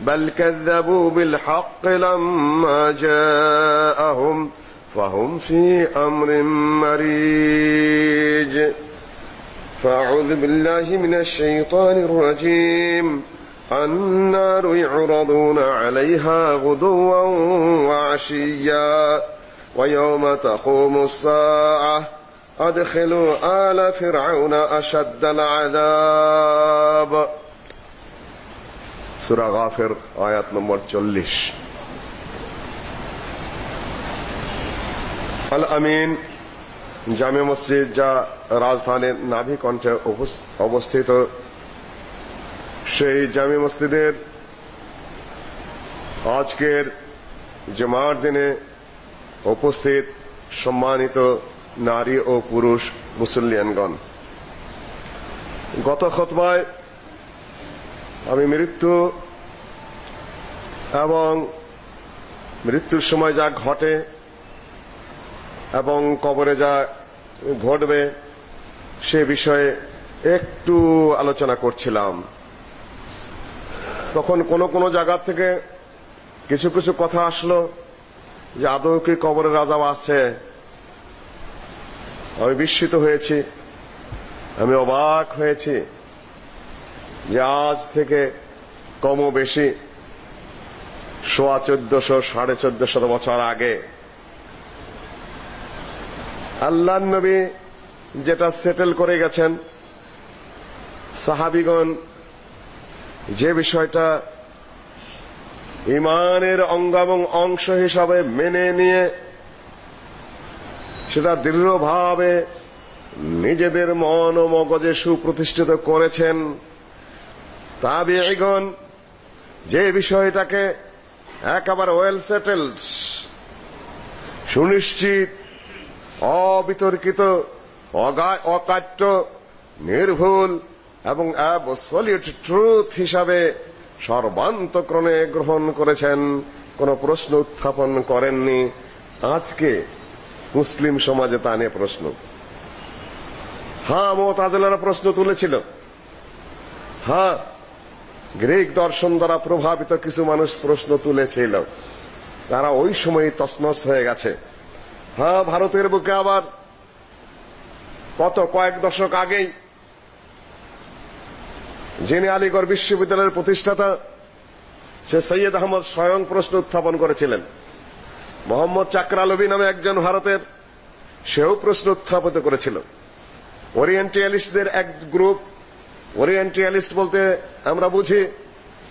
بل كذبوا بالحق لما جاءهم فهم في أمر مريج. فأعوذ بالله من الشيطان الرجيم. النار يعرضون عليها غدوا وعشيا ويوم تقوم الساعة. أدخلوا آل فرعون أشد العذاب. সুরা গাফের, আয়াত নম্বর 40 আল আমিন, জামে মসজিদ যা রাজধানীর নাভি কণ্ঠে অবস্থিত। সেই জামে মসজিদের আজকের জমার দিনে উপস্থিত সম্মানিত নারী ও পুরুষ মুসল্লিয়ানগণ। গত খতবায় আমি মৃত্যু এবং মৃত্যুর সময় যা ঘটে এবং কবরে যা ঘটবে সে বিষয়ে একটু আলোচনা করছিলাম। তখন কোন কোন জায়গা থেকে কিছু কিছু কথা আসলো যে আদৌ কি কবরের রাজাও আছে? আমি বিস্মিত হয়েছি। আমি অবাক হয়েছি। যে আজ থেকে কম বেশি সোয়া চোদ্দশো, সাড়ে চোদ্দশো বছর আগে। আল্লাহ নবী যেটা সেটেল করে গেছেন, সাহাবিগণ যে বিষয়টা ইমানের অঙ্গ এবং অংশ হিসাবে মেনে নিয়ে সেটা দৃঢ়ভাবে নিজেদের মন ও মগজে সুপ্রতিষ্ঠিত করেছেন তাবিঈগণ, যে বিষয়টাকে একেবারে ওয়েল সেটেলড সুনিশ্চিত, অবিতর্কিত অকাট্য, নির্ভুল এবং অ্যাবসলিউট ট্রুথ হিসাবে সর্বান্তক্রমে গ্রহণ করেছেন, কোন প্রশ্ন উত্থাপন করেননি। আজকে মুসলিম সমাজে তা নিয়ে প্রশ্ন। হ্যাঁ মোতাজেলারা প্রশ্ন তুলেছিল। হ্যাঁ গ্রিক দর্শন দ্বারা প্রভাবিত কিছু মানুষ প্রশ্ন তুলেছিল। তারা ওই সময় তসনস হয়ে গেছে। হ্যাঁ ভারতের বুকে আবার কত কয়েক দশক আগেই যিনি আলিগড় বিশ্ববিদ্যালয়ের প্রতিষ্ঠাতা, সে সৈয়দ আহমদ স্বয়ং প্রশ্ন উত্থাপন করেছিলেন। মোহাম্মদ চাকরালবি নামে একজন ভারতের, সেও প্রশ্ন উত্থাপিত করেছিল। ওরিয়েন্টালিস্টদের এক গ্রুপ ওরিয়েন্টালিস্ট বলতে আমরা বুঝি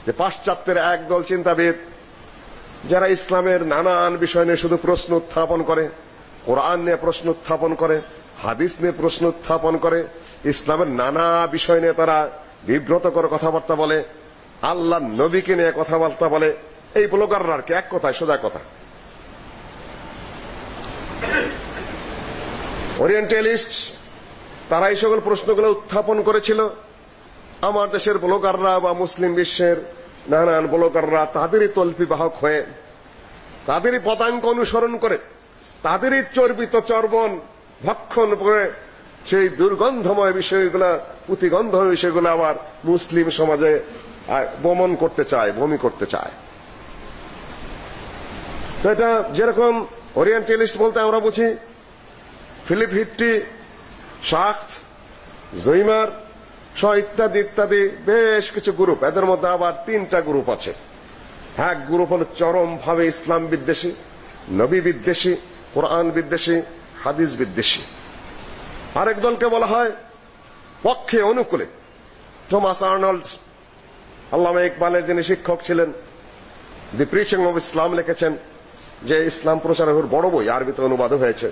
যে পাশ্চাত্যের একদল চিন্তাবিদ, যারা ইসলামের নানান বিষয় নিয়ে শুধু প্রশ্ন উত্থাপন করে, কোরআন নিয়ে প্রশ্ন উত্থাপন করে, হাদিস নিয়ে প্রশ্ন উত্থাপন করে, ইসলামের নানা বিষয় নিয়ে তারা বিব্রতকর কথাবার্তা বলে, আল্লাহ নবীকে নিয়ে কথাবার্তা বলে, এই ব্লগাররা আর কি, এক কথায়, সোজা কথা। ওরিয়েন্টালিস্ট তারা এই সকল প্রশ্নগুলো উত্থাপন করেছিল আমার দেশের ব্লগাররা বা মুসলিম বিশ্বের নানান ব্লগাররা তাদেরই তল্পি বাহক হয়ে, তাদেরই পদাঙ্ক অনুসরণ করে, তাদেরই চর্বিত চর্বণ ভক্ষণ করে সেই দুর্গন্ধময় বিষয়গুলা, পুতিগন্ধময় বিষয়গুলো আবার মুসলিম সমাজে বমন করতে চায়, বমি করতে চায়। তো এটা যেরকম ওরিয়েন্টালিস্ট বলতে আমরা বুঝি, ফিলিপ হিট্টি, শাক্ত, জৈমার সহ ইত্যাদি ইত্যাদি, বেশ কিছু গ্রুপ এদের মধ্যে আবার তিনটা গ্রুপ আছে। এক গ্রুপ হল চরম ভাবে ইসলাম বিদ্বেষী, নবী বিদ্বেষী, কোরআন বিদ্বেষী, হাদিস বিদ্বেষী। আরেক দলকে বলা হয় পক্ষে অনুকূলে। থমাস আর্নল্ড, আল্লামা ইকবালের যিনি শিক্ষক ছিলেন, দি প্রিচিং অফ ইসলাম লিখেছেন যে ইসলাম প্রচারের বড় বই, আরবিতে অনুবাদ হয়েছে।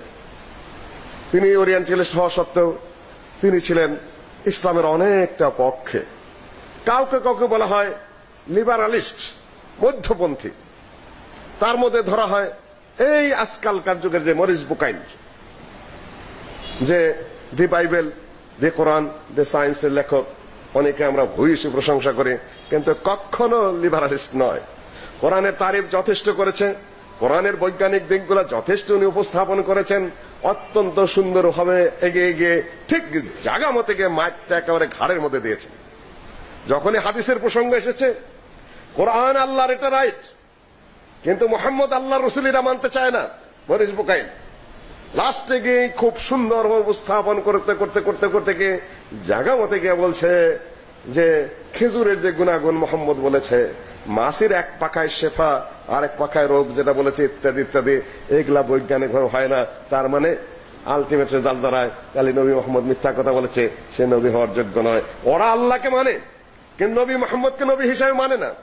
তিনি ওরিয়েন্টালিস্ট হওয়া সত্ত্বেও তিনি ছিলেন ইসলামের অনেকটা পক্ষে। কাউকে কাউকে বলা হয় লিবারালিস্ট মধ্যপন্থী। তার মধ্যে ধরা হয় এই আজকালকার যুগের যে মরিস বুকাইন যে দি বাইবেল, দি কোরআন, দি সায়েন্সের লেখক, অনেকে আমরা ভূয়সী প্রশংসা করি, কিন্তু কখনো লিবারালিস্ট নয়। কোরআনের তারিফ যথেষ্ট করেছে, কোরআনের বৈজ্ঞানিক দিকগুলো যথেষ্ট উনি উপস্থাপন করেছেন অত্যন্ত সুন্দরভাবে এগিয়ে গিয়ে ঠিক জায়গা মতে গিয়ে মাঠটা একেবারে ঘাড়ের মধ্যে দিয়েছে। যখনই হাদিসের প্রসঙ্গ এসেছে, কোরআন আল্লাহর এটা রাইট কিন্তু মোহাম্মদ আল্লাহ রসুলিরা মানতে চায় না। মরিস বুকাইল, লাস্টে গিয়ে খুব সুন্দর উপস্থাপন করতে করতে করতে করতে গিয়ে জায়গা মতে গিয়ে বলছে যে খেজুরের যে গুণাগুণ মোহাম্মদ বলেছে মাসির এক পাখায় শেফা আরেক পাখায় রোগ যেটা বলেছে ইত্যাদি ইত্যাদি, এগুলা বৈজ্ঞানিক ভাবে হয় না। তার মানে আলটিমেট রেজাল্ট দাঁড়ায়। কালি নবী মোহাম্মদ মিথ্যা কথা বলেছে, সে নবী হওয়ার যোগ্য নয়। ওরা আল্লাহকে মানে কিন্তু নবী মোহাম্মদকে নবী হিসাবে মানে না।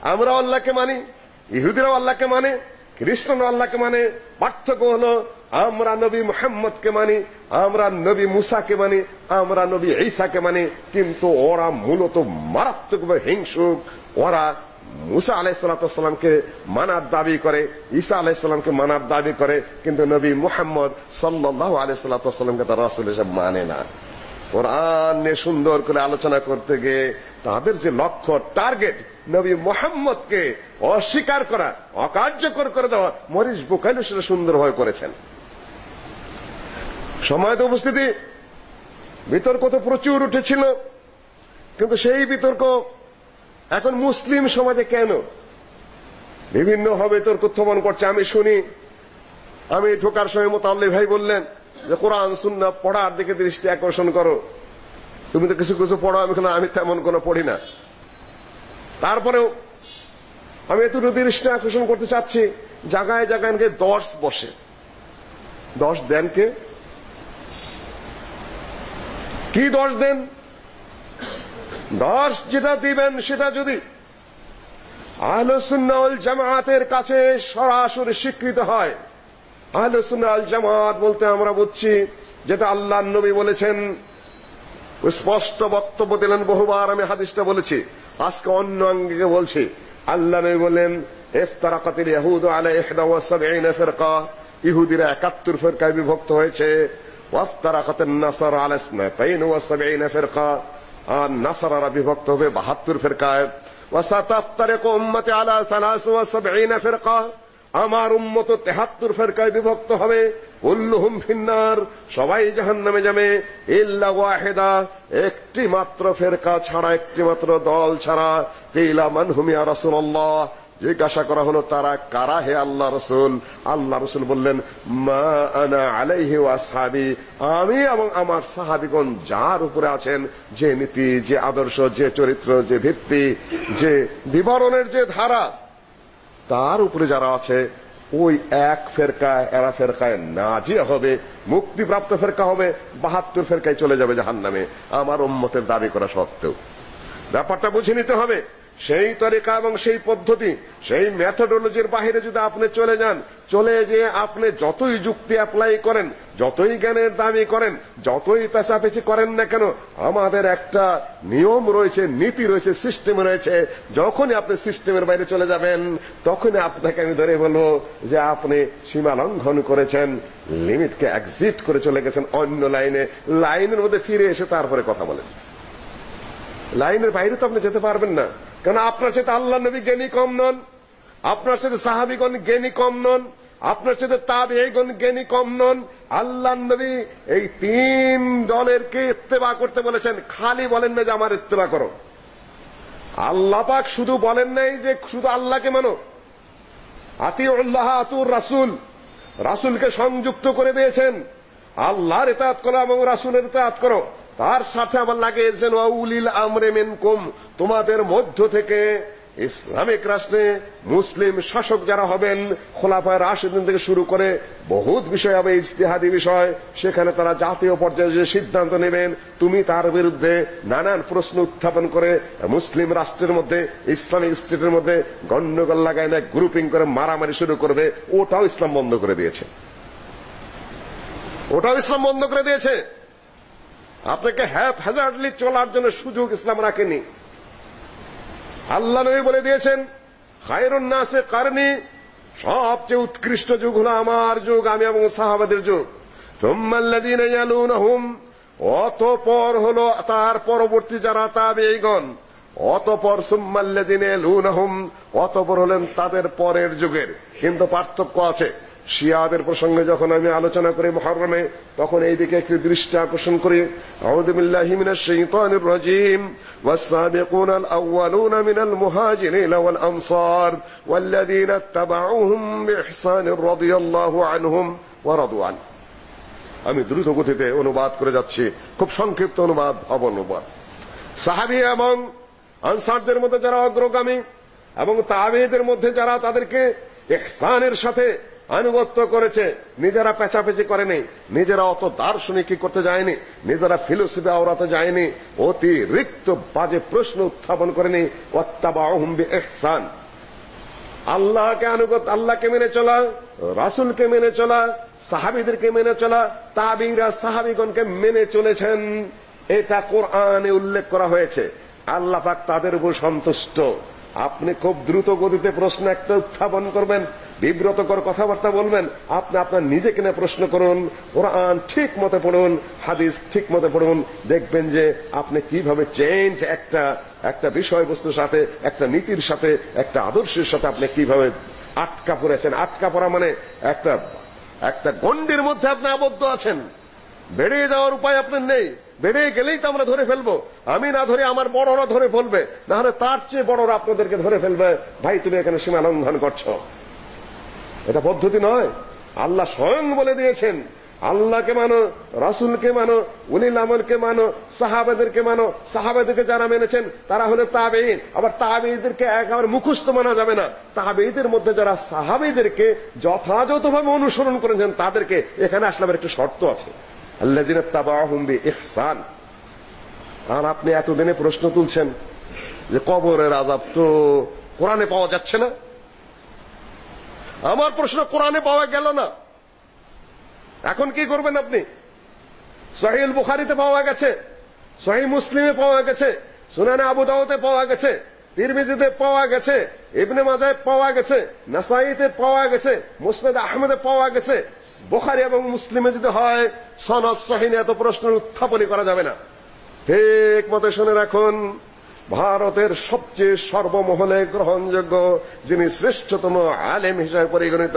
আমরা আল্লাহকে মানি, ইহুদিরাও আল্লাহকে মানে খ্রিস্টানও আল্লাহকে মানে। পার্থক্য হলো, আমরা নবী মোহাম্মদকে মানি, আমরা নবী মুসাকে মানি, আমরা নবী ঈসাকে মানি, কিন্তু ওরা মূলত মারাত্মকভাবে হিংসুক। ওরা মুসা আলাইসালামকে মানার দাবি করে, ঈসা আলাইসালামকে মানার দাবি করে, কিন্তু নবী মুহাম্মদ সাল্লাহ আলাইসাল্লামকে তার রাসুল হিসেবে মানে না। কোরআন সুন্দর করে আলোচনা করতে গিয়ে তাদের যে লক্ষ্য, টার্গেট, নবী মোহাম্মদকে অস্বীকার করা, অকার্যকর করে দেওয়া, মরিস বুকাইল সেটা সুন্দরভাবে করেছেন। সময় তো উপস্থিতি, বিতর্ক তো প্রচুর উঠেছিল, কিন্তু সেই বিতর্ক এখন মুসলিম সমাজে কেন? বিভিন্ন ভাবে তোর উত্থাপন করছে। আমি শুনি, আমি ঢোকার সময় মোতাল্লি ভাই বললেন যে, কোরআন, সুন্নাহ পড়ার দিকে দৃষ্টি আকর্ষণ করো। তুমি তো কিছু কিছু পড়ো, আমি আমি তেমন কোনো পড়ি না। তারপরেও আমি এতটুকু দৃষ্টি আকর্ষণ করতে চাচ্ছি, জায়গায় জায়গায় দশ বসে। দশ দেন কে? কি দশ দেন? দশ যেটা দিবেন সেটা যদি আহলুসুন্নাল জামাতের কাছে সরাসরি স্বীকৃত হয়। আহলুসুন্নাল জামাত বলতে আমরা বুঝছি, যেটা আল্লাহ নবী বলেছেন, স্পষ্ট বক্তব্য দিলেন, বহুবার আমি হাদিসটা বলেছি, আজকে অন্য অঙ্গে বলছি। আল্লাহ নবী বলেন ইফতারাকাতিল ইয়াহুদ আলা 71 ফিরকা ইহুদিরা 71 ফিরকায় বিভক্ত হয়েছে। ওয়াফতারাকাতিন নাসার আলা 72 ফিরকা আর নাসারারা বিভক্ত হবে 72 ফিরকায়। উম্মতি আলা 73 ফেরকা। আমার উম্মত তেহাত্তর ফেরকায় বিভক্ত হবে। কুল্লুহুম ফিন্নার। সবাই জাহান্নামে যাবে। ইল্লা ওয়াহেদা। একটি মাত্র ফেরকা ছাড়া একটি মাত্র দল ছাড়া। কিলা মান হুম জিজ্ঞাসা করা হলো, তারা কারা হে আল্লাহ রসুল? আল্লাহ রসুল বললেন, মা আনা আলাইহি ওয়াসহাবি আমি এবং আমার সাহাবিগণ যার উপরে আছেন, যে নীতি, যে আদর্শ, যে চরিত্র, যে ভিত্তি, যে বিবরণের যে ধারা, তার উপরে যারা আছে, ওই এক ফেরকায়, এরা ফেরকায় নাজিয়া হবে, মুক্তিপ্রাপ্ত ফেরকা হবে, বাহাত্তর ফেরকায় চলে যাবে জাহান্নামে। আমার উম্মতের দাবি করা সত্ত্বেও। ব্যাপারটা বুঝে নিতে হবে। সেই তরিকা এবং সেই পদ্ধতি, সেই মেথডোলজির বাহিরে যদি আপনি চলে যান, চলে যে আপনি যতই যুক্তি অ্যাপ্লাই করেন, যতই জ্ঞানের দাবি করেন, যতই পেঁচাপেচি করেন না কেন, আমাদের একটা নিয়ম রয়েছে, নীতি রয়েছে সিস্টেম রয়েছে। যখনই আপনি সিস্টেমের বাইরে চলে যাবেন, তখনই আপনাকে আমি ধরে বলব যে আপনি সীমা লঙ্ঘন করেছেন লিমিটকে এক্সিট করে চলে গেছেন অন্য লাইনে লাইনের মধ্যে ফিরে এসে তারপরে কথা বলেন। লাইনের বাইরে তো আপনি যেতে পারবেন না। কারণ আপনার সাথে আল্লাহ নবী জ্ঞানী কম নন? আপনার সাথে সাহাবিগণ জ্ঞানী কম নন? আপনার সাথে তাবেঈগণ জ্ঞানী কম নন? আল্লাহ নবী এই তিন দলেরকে ইত্তেবা করতে বলেছেন। খালি বলেন না যে আমার ইত্তেবা করো। আল্লাহ পাক শুধু বলেন নাই যে শুধু আল্লাহকে মানো। আতিউল্লাহ আতুর রাসূল। রাসূলকে সংযুক্ত করে দিয়েছেন। আল্লাহর ইতাআত করো এবং রাসূলের ইতাআত করো। তার সাথে লাগে যেন উলিল আমরে মিনকুম। তোমাদের মধ্য থেকে ইসলামিক রাষ্ট্রে মুসলিম শাসক যারা হবেন, খোলাফায় রাশিদিন থেকে শুরু করে বহুত বিষয় হবে, ইজতিহাদি বিষয়, সেখানে তারা জাতীয় পর্যায়ে সিদ্ধান্ত নেবেন, তুমি তার বিরুদ্ধে নানান প্রশ্ন উত্থাপন করে মুসলিম রাষ্ট্রের মধ্যে, ইসলামিক স্টেটের মধ্যে গন্ডগোল লাগায় না গ্রুপিং করে মারামারি শুরু করবে, ওটাও ইসলাম বন্ধ করে দিয়েছে। ওটাও ইসলাম বন্ধ করে দিয়েছে। আপনাকে হ্যাপ হ্যাজার্ডলি চলার জন্য সুযোগ ইসলাম রাখেনি আল্লাহ নবী বলে দিয়েছেন, খায়রুন নাসে কারনি, সবচেয়ে উৎকৃষ্ট যুগ হলো আমার যুগ, আমি এবং সাহাবাদের যুগ। থুম্মাল্লাযীনা ইয়ালুনহুম, অতঃপর হলো তার পরবর্তী যারা তাবেঈগণ, অতঃপর সুম্মাল্লাযীনা ইয়ালুনহুম, অতঃপর হলেন তাদের পরের যুগের। কিন্তু পার্থক্য আছে। শিয়াদের প্রসঙ্গে যখন আমি আলোচনা করি মুহররমে তখন এই দিকে একটি দৃষ্টি আকর্ষণ করি আউযু বিল্লাহি মিনাশ শাইতানির রাজীম والسابقون الأولون من المهاجرين والأنصار والذين اتبعوهم بإحسان رضي الله عنهم ورضوا عنه আমি দ্রুত গতিতে অনুবাদ করে যাচ্ছি খুব সংক্ষিপ্ত অনুবাদ অবনুবাদ সাহাবী এবং আনসারদের মধ্যে যারা অগ্রগামী এবং তাবেঈদের মধ্যে যারা তাদেরকে ইহসানের সাথে আনুগত্য করেছে। নিজেরা পেছাপেছি করেনি। নিজেরা অত দার্শনিক করতে যায়নি। নিজেরা ফিলোসফি আওরাতে যায়নি। অতিরিক্ত বাজে প্রশ্ন উত্থাপন করেনি। ওয়াত্তাবাহুম বিইহসান। আল্লাহকে আনুগত আল্লাহকে মেনে চলা, রাসূলকে মেনে চলা, সাহাবীদেরকে মেনে চলা তাবিরা সাহাবীগণকে মেনে চলেছেন। এটা কোরআনে উল্লেখ করা হয়েছে। আল্লাহ পাক তাদের উপর সন্তুষ্ট। আপনি খুব দ্রুত গতিতে প্রশ্ন একটা উত্থাপন করবেন, বিব্রতকর কথাবার্তা বলবেন, আপনি আপনার নিজেকে নিয়ে প্রশ্ন করুন, কোরআন ঠিক মতে পড়ুন, হাদিস ঠিক মতে পড়ুন, দেখবেন যে আপনি কীভাবে চেঞ্জ একটা একটা বিষয়বস্তুর সাথে, একটা নীতির সাথে, একটা আদর্শের সাথে আপনি কীভাবে আটকা পড়েছেন। আটকা পড়া মানে একটা একটা গণ্ডির মধ্যে আপনি আবদ্ধ আছেন। বেড়ে যাওয়ার উপায় আপনার নেই। বেড়ে গেলেই তো আমরা ধরে ফেলব। আমি না ধরে, আমার বড়রা ধরে ফেলবে। না হলে তার চেয়ে বড়রা আপনাদেরকে ধরে ফেলবে। ভাই, তুমি এখানে সীমা লঙ্ঘন করছ। এটা পদ্ধতি নয়। আল্লাহ স্বয়ং বলে দিয়েছেন, আল্লাহকে মানো, রাসূলকে মানো, উলিল আমলকে মানো, সাহাবাদেরকে মানো। সাহাবাদেরকে যারা মেনেছেন, তারা হলো তাবেঈন। আবার তাবেঈদেরকে একেবারে মুখস্থ মানা যাবে না। তাবেঈদের মধ্যে যারা সাহাবেদেরকে যথাযথভাবে অনুসরণ করেছেন, তাদেরকে এখানে আসলে একটা শর্ত আছে। আল্লাযিনা তাবাহুম বিইহসান। আর আপনি এতদিনে প্রশ্ন তুলছেন যে কবরের আযাব তো কোরআনে পাওয়া যাচ্ছে না। আমার প্রশ্ন কোরআনে পাওয়া গেল না। এখন কি করবেন আপনি? সহিহ বুখারীতে পাওয়া গেছে, সহিহ মুসলিমে পাওয়া গেছে, সুনানে আবু দাউদে পাওয়া গেছে, তিরমিজিতে পাওয়া গেছে, ইবনে মাজায় পাওয়া গেছে নাসাইতে পাওয়া গেছে, মুসনাদ আহমেদে পাওয়া গেছে বুখারী এবং মুসলিমে যদি হয়, সনদ সহিহ এত প্রশ্ন উত্থাপনই করা যাবে না। ঠিক মতো শুনে রাখুন, ভারতের সবচেয়ে সর্বমহলে গ্রহণযোগ্য যিনি শ্রেষ্ঠতম আলেম হিসেবে পরিগণিত,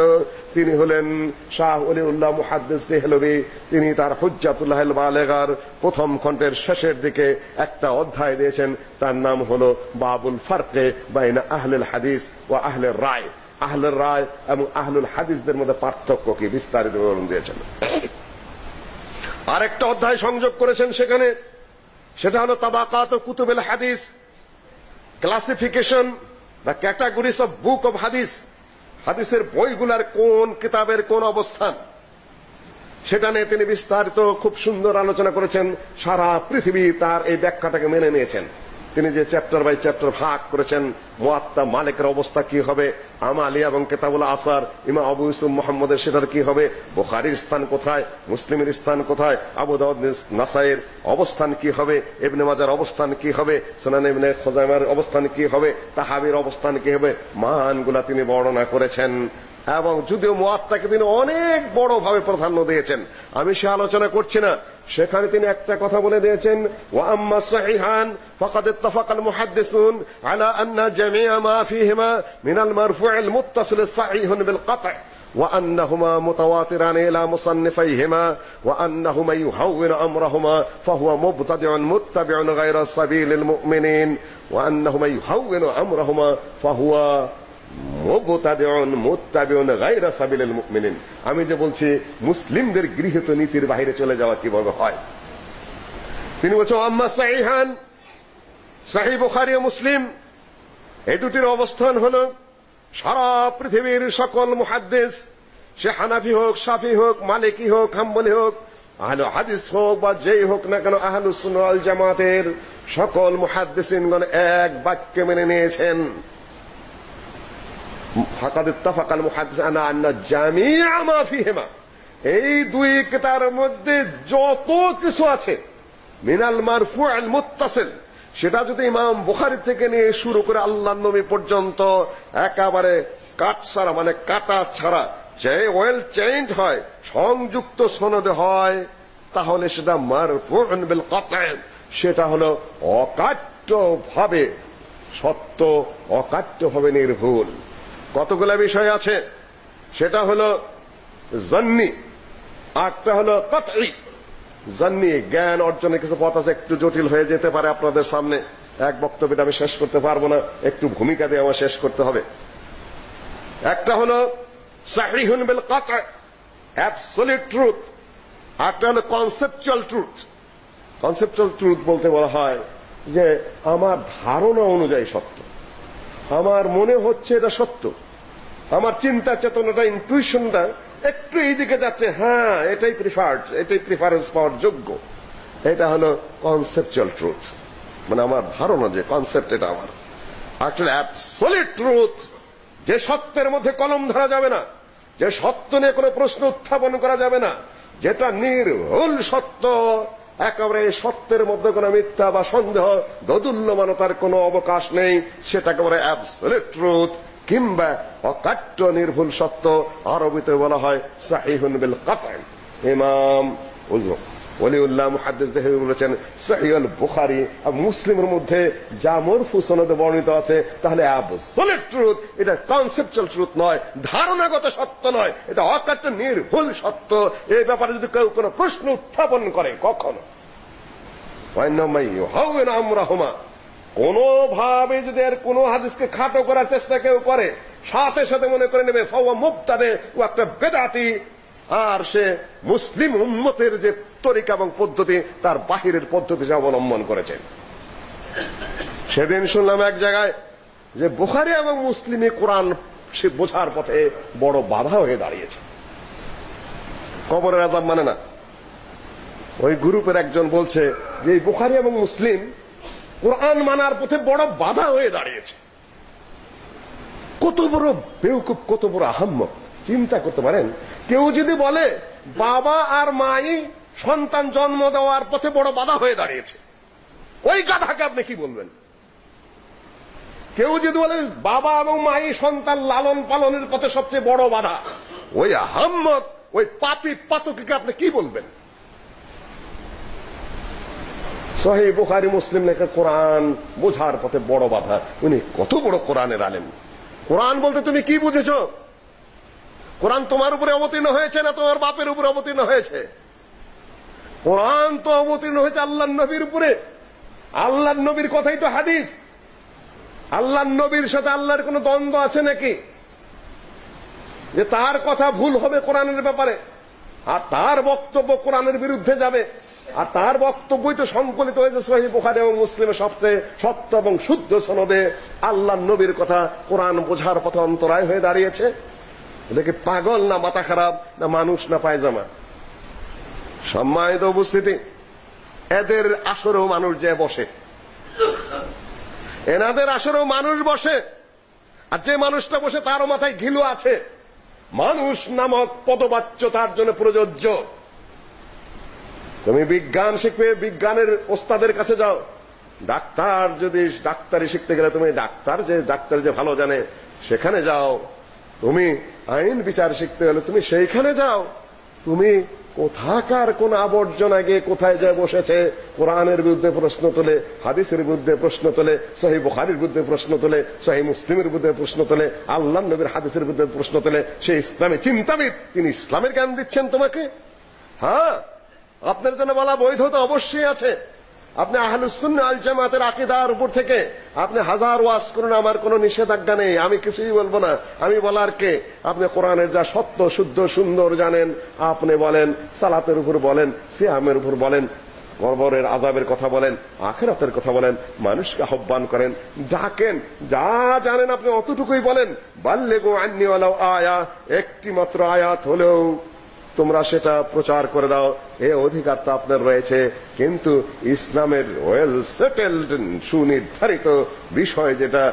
তিনি হলেন শাহ অলিউল্লাহ মুহাদ্দিস দেহলভি তিনি তার হুজ্জাতুল্লাহ বালেগার প্রথম খণ্ডের শেষের দিকে একটা অধ্যায় দিয়েছেন, তার নাম হল বাবুল ফারকে বাইনা আহলেল হাদিস ও আহলের রায়। আহলের রায় এবং আহলুল হাদিসদের মধ্যে পার্থক্য কি? বিস্তারিত বিবরণ দিয়েছেন আরেকটা অধ্যায় সংযোগ করেছেন সেখানে। সেটা হলো তাবাকাত কুতুবুল হাদিস classification the categories of book of হাদিস হাদিসের বইগুলার কোন কিতাবের কোন অবস্থান। সেটা নিয়ে তিনি বিস্তারিত খুব সুন্দর আলোচনা করেছেন। সারা পৃথিবী তার এই ব্যাখ্যাটাকে মেনে নিয়েছেন। তিনি যে চ্যাপ্টার বাই চ্যাপ্টার ভাগ করেছেন, মুয়াত্তা মালিকের অবস্থা কি হবে? আমালি এবং কেতাবুল আসার ইমা আবু ইউসুফ মোহাম্মদের সেটার কি হবে? বুখারীর স্থান কোথায়? মুসলিমের স্থান কোথায়? আবু দাউদ নাসাইয়ের অবস্থান কি হবে? ইবনে মাজার অবস্থান কি হবে? সুনান ইবনে খুজাইমার অবস্থান কি হবে? তাহাবির অবস্থান কি হবে? মানগুলা তিনি বর্ণনা করেছেন। এবং যদিও মুয়াত্তাকে তিনি অনেক বড় ভাবে প্রাধান্য দিয়েছেন, আমি সে আলোচনা করছি না। সেখানে তিনি একটা কথা বলে দিয়েছেন ওয়া আম্মা সাহিহান ফাকাদ ইত্তাফাকা আল মুহাদ্দিসুন আলা আন্না জামিআ মা ফীহিমা মিন আল মারফু' আল মুত্তাসিল সাহিহুন বিল কাত' وأنهما متواتران إلى مصنفيهما وأنه من يهون أمرهما فهو مبتدع متبع غير سبيل المؤمنين وأنه من يهون أمرهما فهو আমি যে বলছি, মুসলিমদের গৃহীত নীতির বাইরে চলে যাওয়া কীভাবে হয়? তিনি বলছেন আম্মা সাহিহান সাহি বুখারী ও মুসলিম, এই দুটির অবস্থান হলো, সারা পৃথিবীর সকল মুহাদ্দিস, সে হানাফি হোক, শাফি হোক, মালিকি হোক, হাম্বলি হোক, আহলে হাদিস হোক বা যেই হোক না কেন, আহলুস সুন্নাহ জামাতের সকল মুহাদ্দিসিনগণ এক বাক্যে মেনে নিয়েছেন। ফাকাদ ইত্তাফাকাল মুহাদ্দিসানা আন্না জামিআ মা ফিহিমা। এই দুই কিতার মধ্যে যত কিছু আছে, মিনাল মারফু আল মুত্তাসিল, সেটা যদি ইমাম বুখারী থেকে নিয়ে শুরু করে আল্লাহর নবী পর্যন্ত একেবারে কাট ছাড়া মানে কাটা ছাড়া যে ওয়েল চেঞ্জ হয়, সংযুক্ত সনদে হয়, তাহলে সেটা মারফুউন বিল কাতআ। সেটা হলো অকাট্য ভাবে সত্য অকাট্য ভাবে নির্ভুল। কতগুলো বিষয় আছে? সেটা হলো জান্নি, আরেকটা হলো কাতঈ জন্নি, জ্ঞান অর্জনের কিছু পথ আছে, একটু জটিল হয়ে যেতে পারে আপনাদের সামনে। এক বক্তব্যটা আমি শেষ করতে পারব না, একটু ভূমিকা দিয়ে আমার শেষ করতে হবে। একটা হলো সাহিহুন বিল কাতআ অ্যাবসলিউট ট্রুথ একটা হলো কনসেপচুয়াল ট্রুথ কনসেপচুয়াল ট্রুথ বলতে বলা হয় যে, আমার ধারণা অনুযায়ী সত্য। আমার মনে হচ্ছে এটা সত্য। আমার চিন্তা চেতনাটা ইনটুইশনটা একটু এইদিকে যাচ্ছে। হ্যাঁ এটাই প্রিফার্ড এটাই প্রিফারেন্স পাওয়ার যোগ্য। এটা হলো কনসেপচুয়াল ট্রুথ মানে আমার ধারণা যে কনসেপ্ট এটা আমার। অ্যাকচুয়ালি অ্যাবসলিউট ট্রুথ যে সত্যের মধ্যে কলম ধরা যাবে না। যে সত্য নিয়ে কোনো প্রশ্ন উত্থাপন করা যাবে না। যেটা নির্ভুল সত্য। একেবারে সত্যের মধ্যে কোনো মিথ্যা বা সন্দেহ, দোদুল্যমানতার কোনো অবকাশ নেই। সেটা একেবারে অ্যাবসলিউট ট্রুথ কিংবা অকাট্য, নির্ভুল সত্য আরবিতে বলা হয় সাহিহুন বিল ইমাম ওলিউল্লাহ মুহাদ্দিস দেহে বলেছেন, সহিহুল বুখারী আর মুসলিমের মধ্যে যা মরফু সনদে বর্ণিত আছে, তাহলে অ্যাবসলিউট ট্রুথ এটা কনসেপচুয়াল ট্রুথ নয়, ধারণাগত সত্য নয়, এটা অকাট্য নির্ভুল সত্য। এই ব্যাপারে যদি কেউ কোনো প্রশ্ন উত্থাপন করে কখনো কোনোভাবে যদি আর কোনো হাদিসকে খাটো করার চেষ্টা কেউ করে, সাথে সাথে মনে করে নেবে ফাওয়া মুক্তাদে ও একটা বেদাতি, আর সে মুসলিম উম্মতের যে তরিকা এবং পদ্ধতি তার বাহিরের পদ্ধতি অবলম্বন করেছে। সেদিন শুনলাম এক জায়গায় যে বুখারী এবং মুসলিমে কোরআন সে বোঝার পথে বড় বাধা হয়ে দাঁড়িয়েছে। কবরের আজাব মানে না। ওই গ্রুপের একজন বলছে যে এই বুখারী এবং মুসলিম কোরআন মানার পথে বড় বাধা হয়ে দাঁড়িয়েছে। কত বড় বেউকুব, কত বড় আহাম্মক। চিন্তা করতে পারেন, কেউ যদি বলে, বাবা আর মাই সন্তান জন্ম দেওয়ার পথে বড় বাধা হয়ে দাঁড়িয়েছে। ওই গাধাকে আপনি কি বলবেন? কেউ যদি বলে, বাবা এবং মাই সন্তান লালন পালনের পথে সবচেয়ে বড় বাধা। ওই আহাম্মক ওই পাপি পাতকিকে আপনি কি বলবেন? সহি বুখারি মুসলিম লেখা কোরআন বোঝার পথে বড় বাধা। উনি কত বড় কোরআনের আলেম। কোরআন বলতে তুমি কি বুঝেছ? কোরআন তোমার উপরে অবতীর্ণ হয়েছে না তোমার বাপের উপরে অবতীর্ণ হয়েছে? কোরআন তো অবতীর্ণ হয়েছে আল্লাহর নবীর উপরে। আল্লাহর নবীর কথাই তো হাদিস। আল্লাহর নবীর সাথে আল্লাহর কোনো দ্বন্দ্ব আছে নাকি? যে তার কথা ভুল হবে কোরআনের ব্যাপারে, আর তার বক্তব্য কোরআনের বিরুদ্ধে যাবে, আর তার বক্তব্যই তো সংকলিত হয়েছে সহি বুখারী এবং মুসলিমের সবচেয়ে সত্য এবং শুদ্ধ সনদে আল্লাহর নবীর কথা কোরআন বোঝার পথে অন্তরায় হয়ে দাঁড়িয়েছে। এটা কি পাগল না মাথা খারাপ, না মানুষ, না পায়জামা? সম্মানিত উপস্থিতি, এদের আসরেও মানুষ যে বসে, এনাদের আসরেও মানুষ বসে, আর যে মানুষটা বসে তারও মাথায় ঘিলু আছে। মানুষ নামক পদবাচ্য তার জন্য প্রযোজ্য। তুমি বিজ্ঞান শিখবে, বিজ্ঞানের ওস্তাদের কাছে যাও। ডাক্তার যদি ডাক্তারি শিখতে গেলে তুমি ডাক্তার যে ডাক্তার যে ভালো জানে, সেখানে যাও। তুমি আইন বিচার শিখতে গেলে তুমি সেইখানে যাও। তুমি কোথাকার কোন আবর্জনা গিয়ে কোথায় যায় বসেছে? কোরআনের বিরুদ্ধে প্রশ্ন তোলে, হাদিসের বিরুদ্ধে প্রশ্ন তোলে, সহি বুখারির বিরুদ্ধে প্রশ্ন তোলে, সহি মুসলিমের বিরুদ্ধে প্রশ্ন তোলে, আল্লাহ নবীর হাদিসের বিরুদ্ধে প্রশ্ন তোলে। সে ইসলামী চিন্তাবিদ, তিনি ইসলামের জ্ঞান দিচ্ছেন তোমাকে? হ্যাঁ? আপনার জন্য বলা বৈধতা অবশ্যই আছে। আপনি আহলুসুন্নাহ আল জামাতের আকীদার উপর থেকে আপনি হাজার ওয়াজ করুন, আমার কোনো নিষেধাজ্ঞা নেই। আমি কিছুই বলব না। আমি বলার কে? আপনি কোরআনের যা সত্য, শুদ্ধ, সুন্দর জানেন, আপনি বলেন, সালাতের উপর বলেন, সিয়ামের উপর বলেন, কবরের আজাবের কথা বলেন, আখেরাতের কথা বলেন, মানুষকে আহ্বান করেন, ডাকেন, যা জানেন আপনি অতটুকুই বলেন। বাল্লেগো আন্নি ওয়ালাউ আয়া একটি মাত্র আয়াত হলেও তোমরা সেটা প্রচার করে দাও। এ অধিকার তো আপনার রয়েছে। কিন্তু ইসলামের ওয়েল সেটেলড সুনির্ধারিত বিষয় যেটা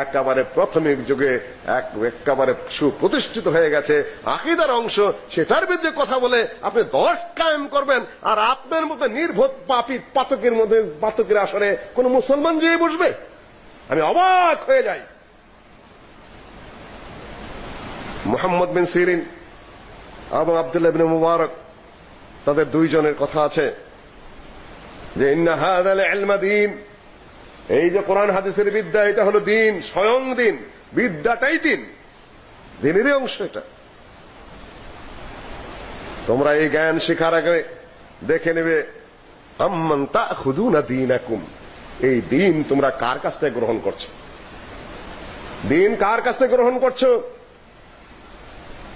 একেবারে প্রাথমিক যুগে একেবারে সুপ্রতিষ্ঠিত হয়ে গেছে, আকিদার অংশ, সেটার বিরুদ্ধে কথা বলে আপনি দশ কায়েম করবেন। আর আপনার মতো নির্বোধ পাপি পাতকের মধ্যে, পাতকের আসরে কোন মুসলমান যেয়ে বসবে? আমি অবাক হয়ে যাই। মোহাম্মদ বিন সিরিন এবং আব্দুল্লাহ ইবনে মুবারক, তাদের দুইজনের কথা আছে যে, ইন্না হাযাল ইলমা দীন। এই যে কোরআন হাদিসের বিদ্যা, এটা হলো দিন, স্বয়ং দিন, বিদ্যাটাই দিন। দিনেরই অংশ এটা। তোমরা এই জ্ঞান শেখার আগে দেখে নেবে, আম্মান তাখুদুনা দীনাকুম। এই দিন তোমরা কার কাছ থেকে গ্রহণ করছ? দিন কার কাছ থেকে গ্রহণ করছ?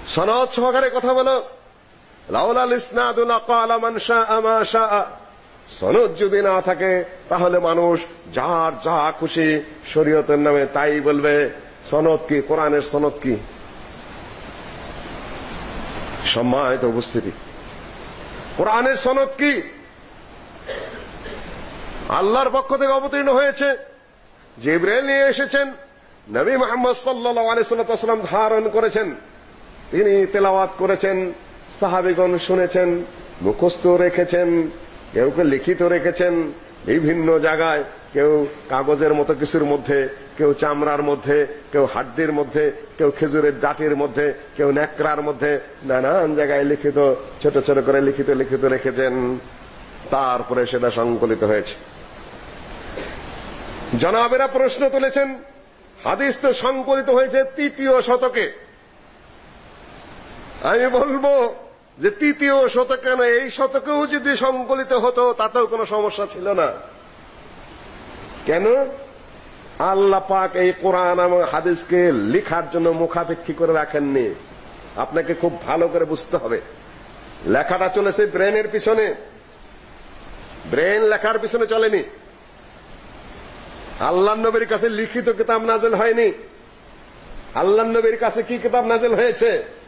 সনদ সহকারে কথা বলো। লাউলাল ইসনাদু লাকালা মান শাআ মা শাআ। সনদ যদি না থাকে, তাহলে মানুষ যার যা খুশি শরীয়তের নামে তাই বলবে। সনদ কি? কোরআনের সনদ কি? সম্মানিত উপস্থিতি। কোরআনের সনদ কি? আল্লাহর পক্ষ থেকে অবতীর্ণ হয়েছে। জিব্রাইল নিয়ে এসেছেন। নবী মুহাম্মদ সাল্লাল্লাহু আলাইহি সাল্লাম ধারণ করেছেন। তিনি তেলাওয়াত করেছেন, সাহাবিগণ শুনেছেন, মুখস্থ রেখেছেন, কেউ কেউ লিখিত রেখেছেন, বিভিন্ন জায়গায় কেউ কাগজের মতো কিছুর মধ্যে, কেউ চামড়ার মধ্যে, কেউ হাড্ডির মধ্যে, কেউ খেজুরের ডাটির মধ্যে, কেউ ন্যাকড়ার মধ্যে, নানান জায়গায় লিখিত, ছোট ছোট করে লিখিত লিখিত রেখেছেন। তারপরে সেটা সংকলিত হয়েছে। জনাবেরা প্রশ্ন তুলেছেন, হাদিস তো সংকলিত হয়েছে তৃতীয় শতকে। আমি বলব যে তৃতীয় শতকে না, এই শতকেও যদি সংকলিত হতো, তাতেও কোনো সমস্যা ছিল না। কেন? আল্লাহ পাক এই কোরআন এবং হাদিসকে লেখার জন্য মুখাপেক্ষী করে রাখেননি। আপনাকে খুব ভালো করে বুঝতে হবে। লেখাটা চলেছে ব্রেনের পিছনে। ব্রেন লেখার পিছনে চলেনি। আল্লাহ নবীর কাছে লিখিত কিতাব নাজেল হয়নি। আল্লাহ নবীর কাছে কি কিতাব নাজেল হয়েছে?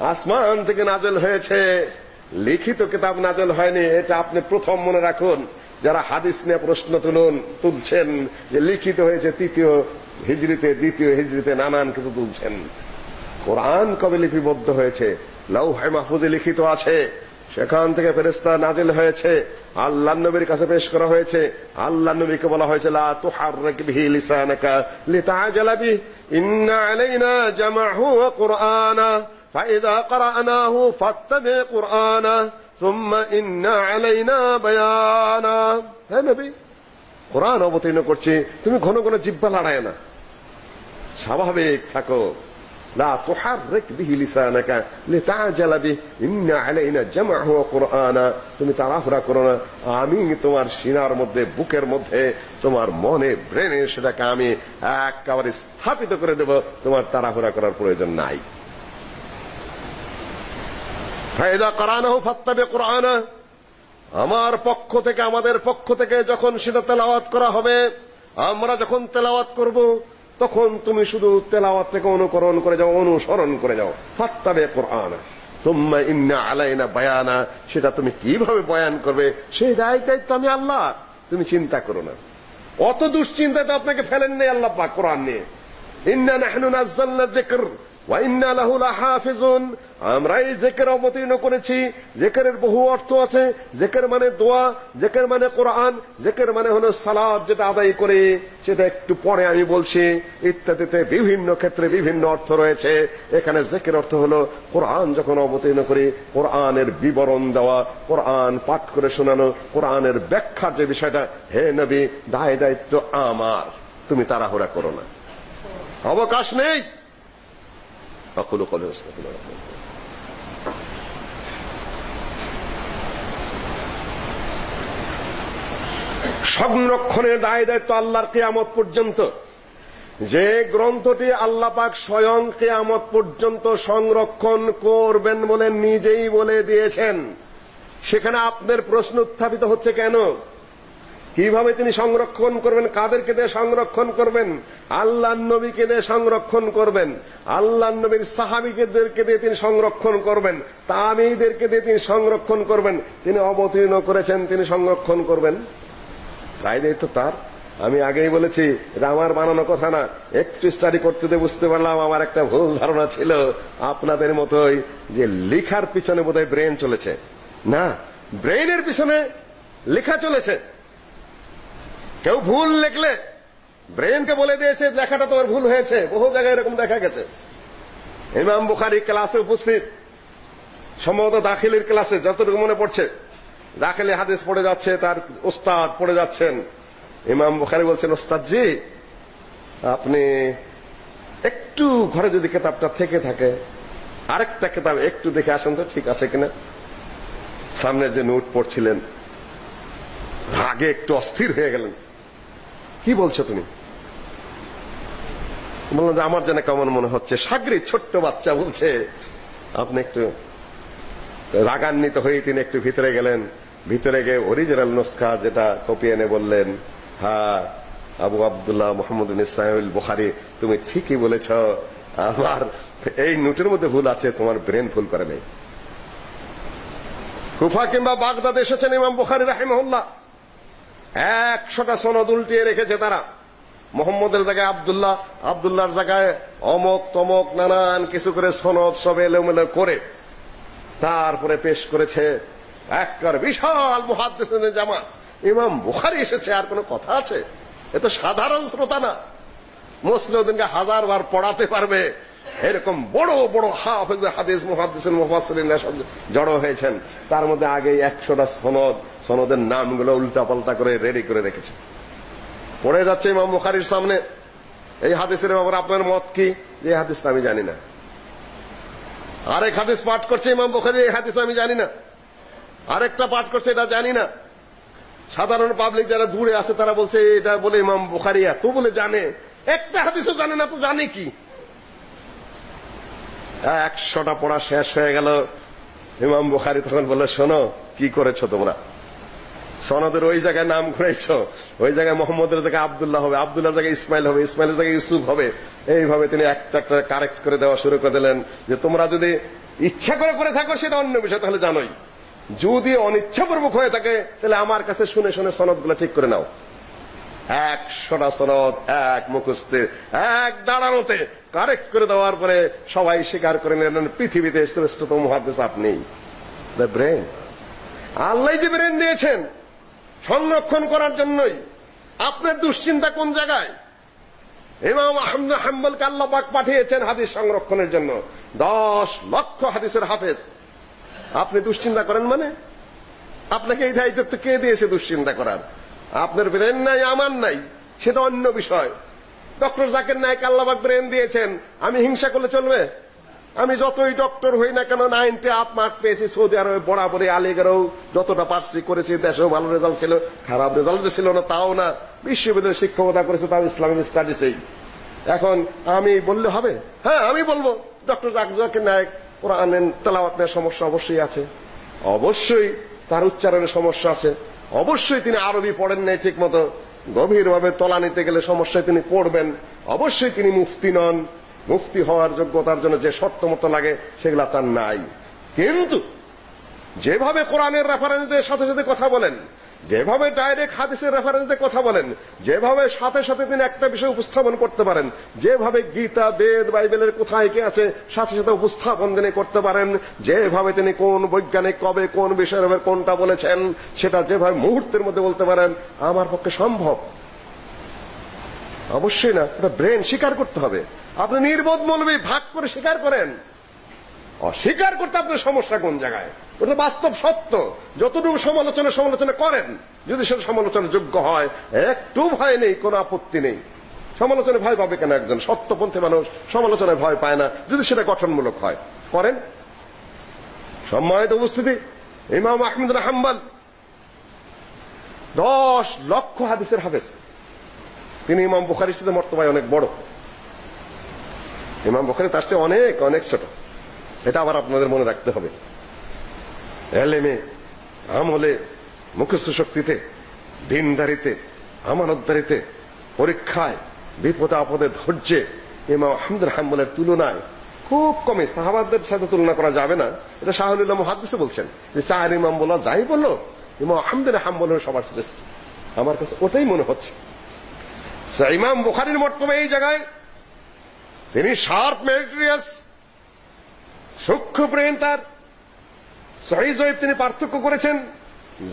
আসমান থেকে নাজেল হয়েছে। লিখিত কিতাব নাজেল হয়নি, এটা আপনি প্রথম মনে রাখুন। যারা হাদিস নিয়ে প্রশ্ন তুলুন, তুলছেন যে লিখিত হয়েছে তৃতীয় হিজরিতে দ্বিতীয় হিজরিতে নানান কিছু তুলছেন। কোরআন কবে লিপিবদ্ধ হয়েছে? লৌহে মাহফুজে লিখিত আছে। সেখান থেকে ফেরেস্তা নাজিল হয়েছে। আল্লাহ নবীর কাছে পেশ করা হয়েছে। আল্লাহ নবীকে বলা হয়েছে, লা তুহাররিক বিহি লিসানাকা লিতাআজালা বিহি। ইন্না আলাইনা জামাহু ওয়া কুরআনা فإذا قرأناه فاتبع قرآنه ثم إن علينا بيانا হ্যাঁ নবী কোরআন অবতীর্ণ করছে তুমি ঘন ঘন জিব্বা লড়ায় না স্বাভাবিক থাকো لا تحرك به لسانك لتعجل به إن علينا جمعه وقرآنا তুমি তাড়াহুড়া করো না আমি তোমার সিনার মধ্যে বুকের মধ্যে তোমার মনে ব্রেনে সেটাকে আমি একেবারে স্থাপিত করে দেব তোমার তাড়াহুড়া করার প্রয়োজন নাই ফায়দা করানাহু ফাত্তাবে কোরআনা আমার পক্ষ থেকে, আমাদের পক্ষ থেকে যখন সেটা তেলাওয়াত করা হবে, আমরা যখন তেলাওয়াত করব, তখন তুমি শুধু তেলাওয়াতটাকে অনুকরণ করে যাও, অনুসরণ করে যাও। ফাত্তাবে কোরআনা তুম্মা ইন্না আলাইনা বায়ানা। সেটা তুমি কীভাবে বয়ান করবে? সেই দায় দায়িত্ব আমি আল্লাহ। তুমি চিন্তা করো না। অত দুশ্চিন্তাতে আপনাকে ফেলেন নেই আল্লাহ পাক কোরআন নিয়ে। ইন্না নাহনু নাযালনা যিকর। আমরা এই জেকের অবতীর্ণ করেছি। জেকেরের বহু অর্থ আছে। জেকের মানে দোয়া, জেকের মানে কোরআন, জেকের মানে হলো সালাত যেটা আদায় করে। সেটা একটু পরে আমি বলছি। ইত্যাদিতে বিভিন্ন ক্ষেত্রে বিভিন্ন অর্থ রয়েছে। এখানে জেকের অর্থ হলো কোরআন যখন অবতীর্ণ করি, কোরআনের বিবরণ দেওয়া, কোরআন পাঠ করে শোনানো, কোরআনের ব্যাখ্যার যে বিষয়টা, হে নবী, দায় দায়িত্ব আমার। তুমি তাড়াহুড়া করো না। অবকাশ নেই। أقول قولي واستغفر الله لكم সংরক্ষণের দায় দায়িত্ব আল্লাহর কিয়ামত পর্যন্ত যে গ্রন্থটি আল্লাহ পাক স্বয়ং কিয়ামত পর্যন্ত সংরক্ষণ করবেন বলে নিজেই বলে দিয়েছেন সেখানে আপনার প্রশ্ন উত্থাপিত হচ্ছে কেন কীভাবে তিনি সংরক্ষণ করবেন? কাদেরকে দিয়ে সংরক্ষণ করবেন? আল্লাহ নবীকে দিয়ে সংরক্ষণ করবেন। আল্লাহ নবীর সাহাবিকেদেরকে দিয়ে তিনি সংরক্ষণ করবেন। তামিদেরকে দিয়ে তিনি সংরক্ষণ করবেন। তিনি অবতীর্ণ করেছেন, তিনি সংরক্ষণ করবেন। তাই দায়িত্ব তার। আমি আগেই বলেছি, এটা আমার বানানো কথা না। একটু স্টাডি করতে দিয়ে বুঝতে পারলাম, আমার একটা ভুল ধারণা ছিল আপনাদের মতোই যে লেখার পিছনে বোধহয় ব্রেন চলেছে। না ব্রেনের পিছনে লেখা চলেছে। কেউ ভুল লিখলে ব্রেনকে বলে দিয়েছে, লেখাটা তোমার ভুল হয়েছে। বহু জায়গায় এরকম দেখা গেছে। ইমাম বুখারি ক্লাসে উপস্থিত। সম্ভবত দাখিলের ক্লাসে, যতটুকু মনে পড়ছে। দাখিলে হাদিস পড়ে যাচ্ছে, তার ওস্তাদ পড়ে যাচ্ছেন। ইমাম বুখারি বলছেন ওস্তাদ জি, আপনি একটু ঘরে যদি কেতাবটা থেকে থাকে, আরেকটা কেতাব একটু দেখে আসেন তো ঠিক আছে কিনা? সামনের যে নোট পড়ছিলেন, রাগে একটু অস্থির হয়ে গেলেন। কি বলছো তুমি? বললাম যে আমার যেন কেমন মনে হচ্ছে। সাগরি ছোট্ট বাচ্চা বলছে, আপনি একটু রাগান্বিত হয়ে তিনি একটু ভিতরে গেলেন। ভিতরে গিয়ে অরিজিনাল নুসখা যেটা কপি এনে বললেন হ্যাঁ আবু আব্দুল্লাহ মোহাম্মদ ইসলাম বুখারি, তুমি ঠিকই বলেছ। আমার এই নোটের মধ্যে ভুল আছে, তোমার ব্রেন ভুল করে নেই। কুফা কিংবা বাগদাদ এসেছেন ইমাম বুখারি রাহিমহুল্লাহ। একশোটা সনদ উল্টিয়ে রেখেছে তারা। মোহাম্মদের জায়গায় আব্দুল্লাহ, আব্দুল্লাহর জায়গায় অমক, তমক, নানান কিছু করে সনদ সব এলোমেলো করে তারপরে পেশ করেছে একবার বিশাল মুহাদ্দিসিনের জামা। ইমাম বুখারি এসেছে, আর কোনো কথা আছে? এ তো সাধারণ শ্রোতা না। মুসলিম ওদিনকে হাজার বার পড়াতে পারবে। এরকম বড় বড় হাফেজ হাদিস মুহাদ্দিসিন মুফাসসিরিনরা সব জড়ো হয়েছেন। তার মধ্যে আগে 100টা সনদ, সনদের নামগুলো উল্টাপাল্টা করে রেডি করে রেখেছে। পড়ে যাচ্ছে ইমাম বুখারীর সামনে। এই হাদিসের ব্যাপারে আপনার মত কি? যে হাদিস আমি জানি না। আরেক হাদিস পাঠ করছে ইমাম বুখারী, এই হাদিস আমি জানি না। আরেকটা পাঠ করছে, এটা জানি না। সাধারণ পাবলিক যারা দূরে আছে, তারা বলছে, এটা বলে ইমাম বুখারী এত বলে জানে। একটা হাদিসও জানে না, তো জানে কি? একশোটা পড়া শেষ হয়ে গেল। ইমাম বুখারি তখন বলে শোনো, কি করেছ তোমরা? সনদের ওই জায়গায় নাম ঘুরাইছো? ওই জায়গায় মোহাম্মদের জায়গায় আবদুল্লাহ হবে আব্দুল্লাহ জায়গায় ইসমাইল হবে, ইসমাইলের জায়গায় ইউসুফ হবে। এইভাবে তিনি একটা একটা কারেক্ট করে দেওয়া শুরু করে দিলেন যে, তোমরা যদি ইচ্ছা করে করে থাকো, সেটা অন্য বিষয়, তাহলে জানোই। যদি অনিচ্ছাপূর্বক হয়ে থাকে, তাহলে আমার কাছে শুনে শুনে সনদগুলো ঠিক করে নাও। একশোটা সনদ, এক মুখস্থে, এক দাঁড়ানোতে কারেক্ট করে দেওয়ার পরে সবাই স্বীকার করে নিলেন, পৃথিবীতে শ্রেষ্ঠতম মহাদেশ আপনি। দ্য ব্রেন আল্লাহ যে ব্রেন দিয়েছেন, সংরক্ষণ করার জন্যই। আপনার দুশ্চিন্তা কোন জায়গায়? ইমাম আহমদ হাম্বলকে আল্লাহ পাক পাঠিয়েছেন হাদিস সংরক্ষণের জন্য। দশ লক্ষ হাদিসের হাফেজ। আপনি দুশ্চিন্তা করেন মানে? আপনাকে এই দায়িত্ব কে দিয়েছে দুশ্চিন্তা করার? আপনার ব্রেন নাই, আমার নাই, সেটা অন্য বিষয়। ডক্টর জাকির নায়ক আল্লাহবাক ব্রেন দিয়েছেন। আমি হিংসা করলে চলবে? আমি যতই ডক্টর হই না কেন, নাইনটি আপ মার্ক পেয়েছি সৌদি আরবে, বরাবরই আলিগড়েও যতটা পারছি করেছি, দেশেও ভালো রেজাল্ট ছিল, খারাপ রেজাল্ট ছিল না, তাও না। বিশ্ববিদ্যালয়ে শিক্ষকতা করেছে, তাও ইসলামিক স্টাডিজেই এখন আমি বললে হবে? হ্যাঁ আমি বলব। ডক্টর জাকির নায়ক, কোরআনের তেলাওয়াতের সমস্যা অবশ্যই আছে। অবশ্যই তার উচ্চারণের সমস্যা আছে। অবশ্যই তিনি আরবি পড়েন নাই ঠিক মতো গভীরভাবে তলা নিতে গেলে সমস্যায় তিনি পড়বেন। অবশ্যই তিনি মুফতি নন। মুফতি হওয়ার যোগ্যতার জন্য যে শর্ত মতো লাগে, সেগুলা তার নাই। কিন্তু যেভাবে কোরআনের রেফারেন্সদের সাথে সাথে কথা বলেন যেভাবে ডাইরেক্ট হাদিসের রেফারেন্সে কথা বলেন, যেভাবে সাথে সাথে তিনি একটা বিষয় উপস্থাপন করতে পারেন, যেভাবে গীতা, বেদ, বাইবেলের কোথায় কি আছে, সাথে সাথে উপস্থাপন তিনি করতে পারেন, যেভাবে তিনি কোন বৈজ্ঞানিক কবে কোন বিষয়ের কোনটা বলেছেন, সেটা যেভাবে মুহূর্তের মধ্যে বলতে পারেন, আমার পক্ষে সম্ভব। অবশ্যই না, এটা ব্রেন স্বীকার করতে হবে। আপনি নির্বোধ মৌলবী ভাগ করে স্বীকার করেন। অস্বীকার করতে আপনার সমস্যা কোন জায়গায়? ওটা বাস্তব সত্য। যতটুকু সমালোচনা সমালোচনা করেন, যদি সেটা সমালোচনা যোগ্য হয়, একটু ভয় নেই, কোনো আপত্তি নেই। সমালোচনায় ভয় পাবে কেন একজন? সত্যপন্থী মানুষ সমালোচনায় ভয় পায় না, যদি সেটা গঠনমূলক হয়। করেন? সম্মানিত উপস্থিতি, ইমাম আহমদ হাম্বাল, দশ লক্ষ হাদিসের হাফেজ। তিনি ইমাম বুখারির সাথে মর্তবায় অনেক বড়। ইমাম বুখারি তার চেয়ে অনেক অনেক ছোট। এটা আবার আপনাদের মনে রাখতে হবে। এলেমে, আমলে, মুখস্থ শক্তিতে, দিনদারিতে, আমানতদারিতে, পরীক্ষায় বিপদে আপদে ধৈর্যে, ইমাম আহমদুল হাম্বলের তুলনায় খুব কমে সাহাবাদের সাথে তুলনা করা যাবে না। এটা শাহুল্লাহ মুহাদ্দিসে বলছেন যে চার ইমাম বলা যাই বলল ইমাম আহমদুল হাম্বলের সবার শ্রেষ্ঠ। আমার কাছে ওটাই মনে হচ্ছে। ইমাম বুখারীর মর্তবে এই জায়গায় তিনি শার্প মেরিটোরিয়াস সূক্ষ্ম ব্রেন তার সহি জয়ীব তিনি পার্থক্য করেছেন।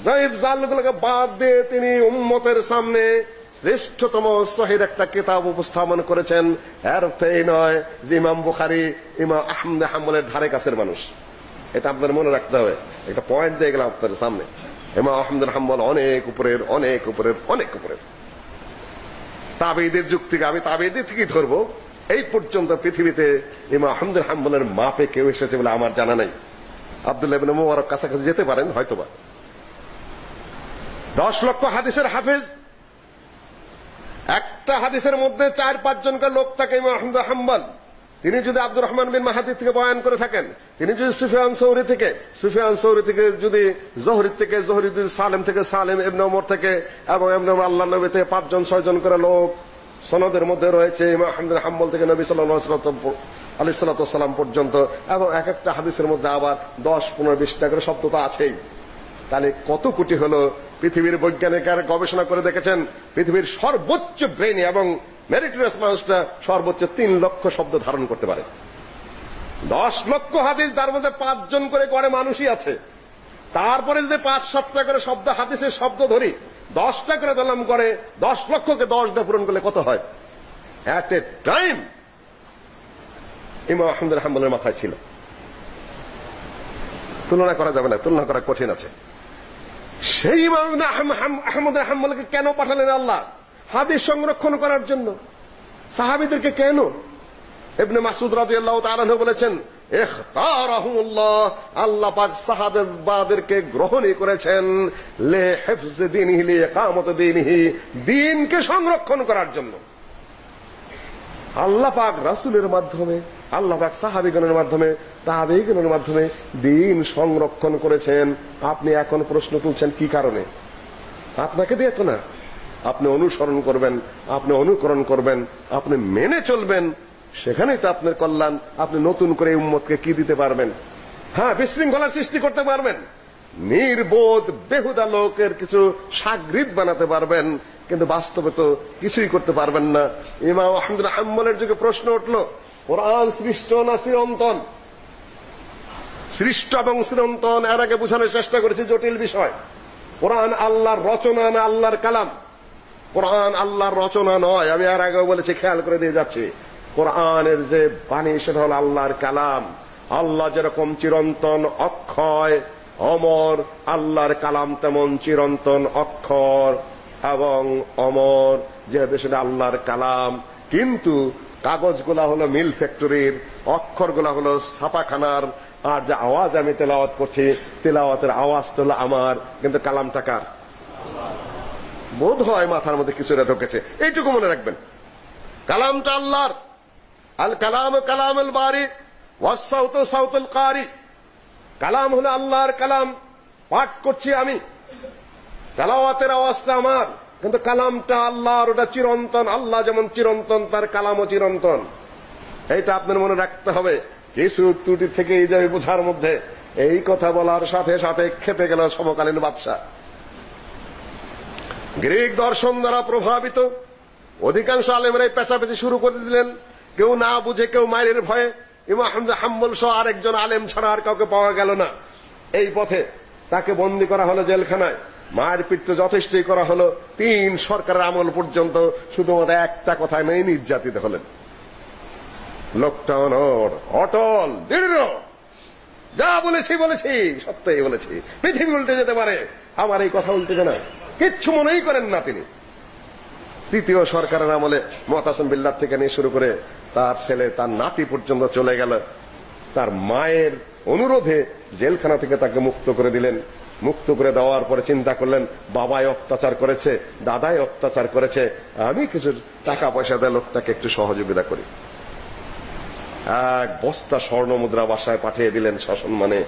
জয়ীব জালগুলোকে বাদ দিয়ে তিনি উম্মতের সামনে শ্রেষ্ঠতম সহির একটা কিতাব উপস্থাপন করেছেন। এর অর্থ এই নয় যে ইমাম বুখারী, ইমাম আহমদ হাম্বলের ধারে কাছের মানুষ। এটা আপনাদের মনে রাখতে হবে। একটা পয়েন্ট দিয়ে গেলাম আপনাদের সামনে। ইমাম আহমদ হাম্বল অনেক উপরের অনেক উপরের অনেক উপরের। তাবেইদের যুগ থেকে আমি তাবেইদের থেকেই ধরবো। এই পর্যন্ত পৃথিবীতে ইমাম আহমদুল হাম্বলের মাপে কেউ এসেছে বলে আমার জানা নাই। আব্দুল্লাহ ইবনে মুবারক কাছাকাছি যেতে পারেন, হয়তোবা। দশ লক্ষ হাদিসের হাফেজ। একটা হাদিসের মধ্যে চার পাঁচ জনকার লোক থাকে ইমাম আহমদ হাম্বল। তিনি যদি আব্দুর রহমান বিন মাহাদি থেকে বয়ান করে থাকেন, তিনি যদি সুফিয়ান সৌরি থেকে, সুফিয়ান সৌরি থেকে যদি জহরি থেকে জহরি যদি সালেম থেকে, সালেম ইবনে ওমর থেকে এবং ইবনে আল্লাহ নবী থেকে পাঁচজন, ছয়জন করে লোক সনদের মধ্যে রয়েছে ইমাম হাম্বল থেকে নবী সাল্লাল্লাহু সাল্লাম পর্যন্ত, এবং এক একটা হাদিসের মধ্যে আবার দশ, পনেরো বিশটা করে শব্দ তো আছেই। তাহলে কত কোটি হলো পৃথিবীর বৈজ্ঞানিকরা গবেষণা করে দেখেছেন, পৃথিবীর সর্বোচ্চ ব্রেন এবং মেরিটোরিয়াস মানুষটা সর্বোচ্চ তিন লক্ষ শব্দ ধারণ করতে পারে। দশ লক্ষ হাদিস, তার মধ্যে পাঁচজন করে করে মানুষই আছে। তারপরে যদি পাঁচ, সাতটা করে শব্দ, হাদিসের শব্দ ধরি, দশটা করে দলাম করে দশ লক্ষকে দশ দিয়ে পূরণ করলে কত হয়? অ্যাট এ টাইম ইমাম আহমদুল হাম্বলের মাথায় ছিল। তুলনা করা যাবে না, তুলনা করা কঠিন আছে। সেই ইমাম আহমদ হাম্বলকে কেন পাঠালেন আল্লাহ? হাদিস সংরক্ষণ করার জন্য। সাহাবীদেরকে কেন? ইবনে মাসুদ রাদিয়াল্লাহু তাআলা বলেছেন আল্লাহ পাক সাহাবাদেরকে গ্রহণই করেছেন, লে হিফজ দীনিহি, লি ইকামত দীনিহি দ্বীনকে সংরক্ষণ করার জন্য। আল্লাহ পাক রাসূলের মাধ্যমে আল্লাহ পাক সাহাবীগণের মাধ্যমে তাবেঈগণের মাধ্যমে দ্বীন সংরক্ষণ করেছেন। আপনি এখন প্রশ্ন তুলছেন কি কারণে? আপনাকে দিয়ে তো না। আপনি অনুসরণ করবেন, আপনি অনুকরণ করবেন, আপনি মেনে চলবেন। সেখানেই তো আপনার কল্যাণ। আপনি নতুন করে উম্মতকে কি দিতে পারবেন? হ্যাঁ বিশৃঙ্খলার সৃষ্টি করতে পারবেন। নির্বোধ, বেহুদা লোকের কিছু সাগরিদ বানাতে পারবেন, কিন্তু বাস্তবে তো কিছুই করতে পারবেন না। ইমাম আহমদুল হাম্বলের যুগে প্রশ্ন উঠল কোরআন সৃষ্ট না চিরন্তন? সৃষ্ট এবং চিরন্তন এর আগে বোঝানোর চেষ্টা করেছি, জটিল বিষয়। কোরআন আল্লাহর রচনা না আল্লাহর কালাম? কোরআন আল্লাহর রচনা নয়, আমি আর আগেও বলেছি, খেয়াল করে দিয়ে যাচ্ছি। কোরআনের যে বাণী, সেটা হল আল্লাহর কালাম। আল্লাহ যেরকম চিরন্তন অক্ষয়, অমর, আল্লাহর কালাম তেমন চিরন্তন অক্ষর এবং অমর। যেহেতু সেটা আল্লাহর কালাম, কিন্তু কাগজগুলা হলো মিল ফ্যাক্টরির, অক্ষরগুলা হলো ছাপাখানার, আর যে আওয়াজ আমি তেলাওয়াত করছি, তেলাওয়াতের আওয়াজটা হলো আমার, কিন্তু কালামটা কার? বোধ হয় মাথার মধ্যে কিছুটা ঢুকেছে। এইটুকু মনে রাখবেন। কালামটা আল্লাহর। আল কালাম কালামুল বারি ওয়াসাউত সাউতুল কারি। কালাম হলো আল্লাহর কালাম। পাঠ করছি আমি। তেলাওয়াতের আওয়াজটা আমার। কিন্তু কালামটা আল্লাহর, ওটা চিরন্তন। আল্লাহ যেমন চিরন্তন, তার কালামও চিরন্তন। এইটা আপনার মনে রাখতে হবে। কিছু ত্রুটি থেকে এই যাবে বোঝার মধ্যে। এই কথা বলার সাথে সাথে খেপে গেল সমকালীন বাদশা গ্রিক দর্শন দ্বারা প্রভাবিত। অধিকাংশ আলেমরা এই পেঁচাপেচি শুরু করে দিলেন। কেউ না বুঝে, কেউ মায়ের ভয়ে। ইমাম হাম্বল সহ আরেকজন আলেম ছাড়া আর কাউকে পাওয়া গেল না। এই পথে তাকে বন্দী করা হলো জেলখানায়। মায়ের পিঠতে যথেষ্টই করা হলো। তিন সরকারের আমল পর্যন্ত শুধুমাত্র একটা কথায় মেয়ে নির্যাতিত হলেন। লোকটা অনর অটল, দৃঢ়। যা বলেছি বলেছি, সত্যই বলেছি। পৃথিবী উল্টে যেতে পারে, আমার এই কথা উল্টে না। কিচ্ছু মনেই করেন না তিনি। তৃতীয় সরকারের আমলে মতাসম বিল্লাহ থেকে নিয়ে শুরু করে তার ছেলে, তার নাতি পর্যন্ত চলে গেল। তার মায়ের অনুরোধে জেলখানা থেকে তাকে মুক্ত করে দিলেন। মুক্ত করে দেওয়ার পরে চিন্তা করলেন বাবায় অত্যাচার করেছে, দাদাই অত্যাচার করেছে, আমি কিছু টাকা পয়সা দেয় লোকটাকে একটু সহযোগিতা করি। এক বস্তা স্বর্ণ মুদ্রা বাসায় পাঠিয়ে দিলেন শাসন মানে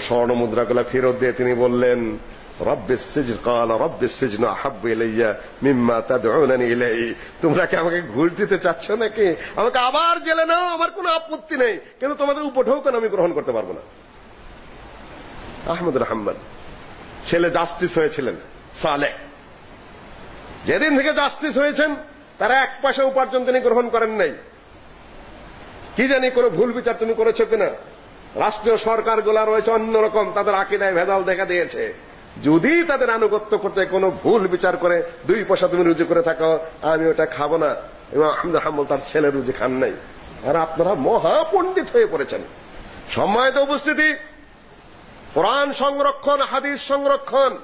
স্বর্ণ মুদ্রাগুলো ফেরত দিয়ে তিনি বললেন তোমরা কি আমাকে ঘুষ দিতে চাচ্ছ নাকি? আমাকে আবার জেলে নাও, আমার কোন আপত্তি নেই। কিন্তু তোমাদের উপ উপঢৌকন আমি গ্রহণ করতে পারব না। আহমদ রহমান ছেলে জাস্টিস হয়েছিলেন, সালে। যেদিন থেকে জাস্টিস হয়েছেন, তারা এক পয়সা উপার্জন তিনি গ্রহণ করেন নাই। কি জানি কোনো ভুল বিচার তুমি করেছ কিনা। রাষ্ট্রীয় সরকারগুলো রয়েছে অন্যরকম তাদের আকিদায় ভেজাল দেখা দিয়েছে। যদি তাদের আনুগত্য করতে কোনো ভুল বিচার করে, দুই পয়সা তুমি রুজু করে থাকো, আমি ওটা খাব না। এবং আহমদ হাম্বল তার ছেলে রুজি খান নাই। আর আপনারা মহা পণ্ডিত হয়ে পড়েছেন। সম্মানিত উপস্থিতি কোরআন সংরক্ষণ, হাদিস সংরক্ষণ।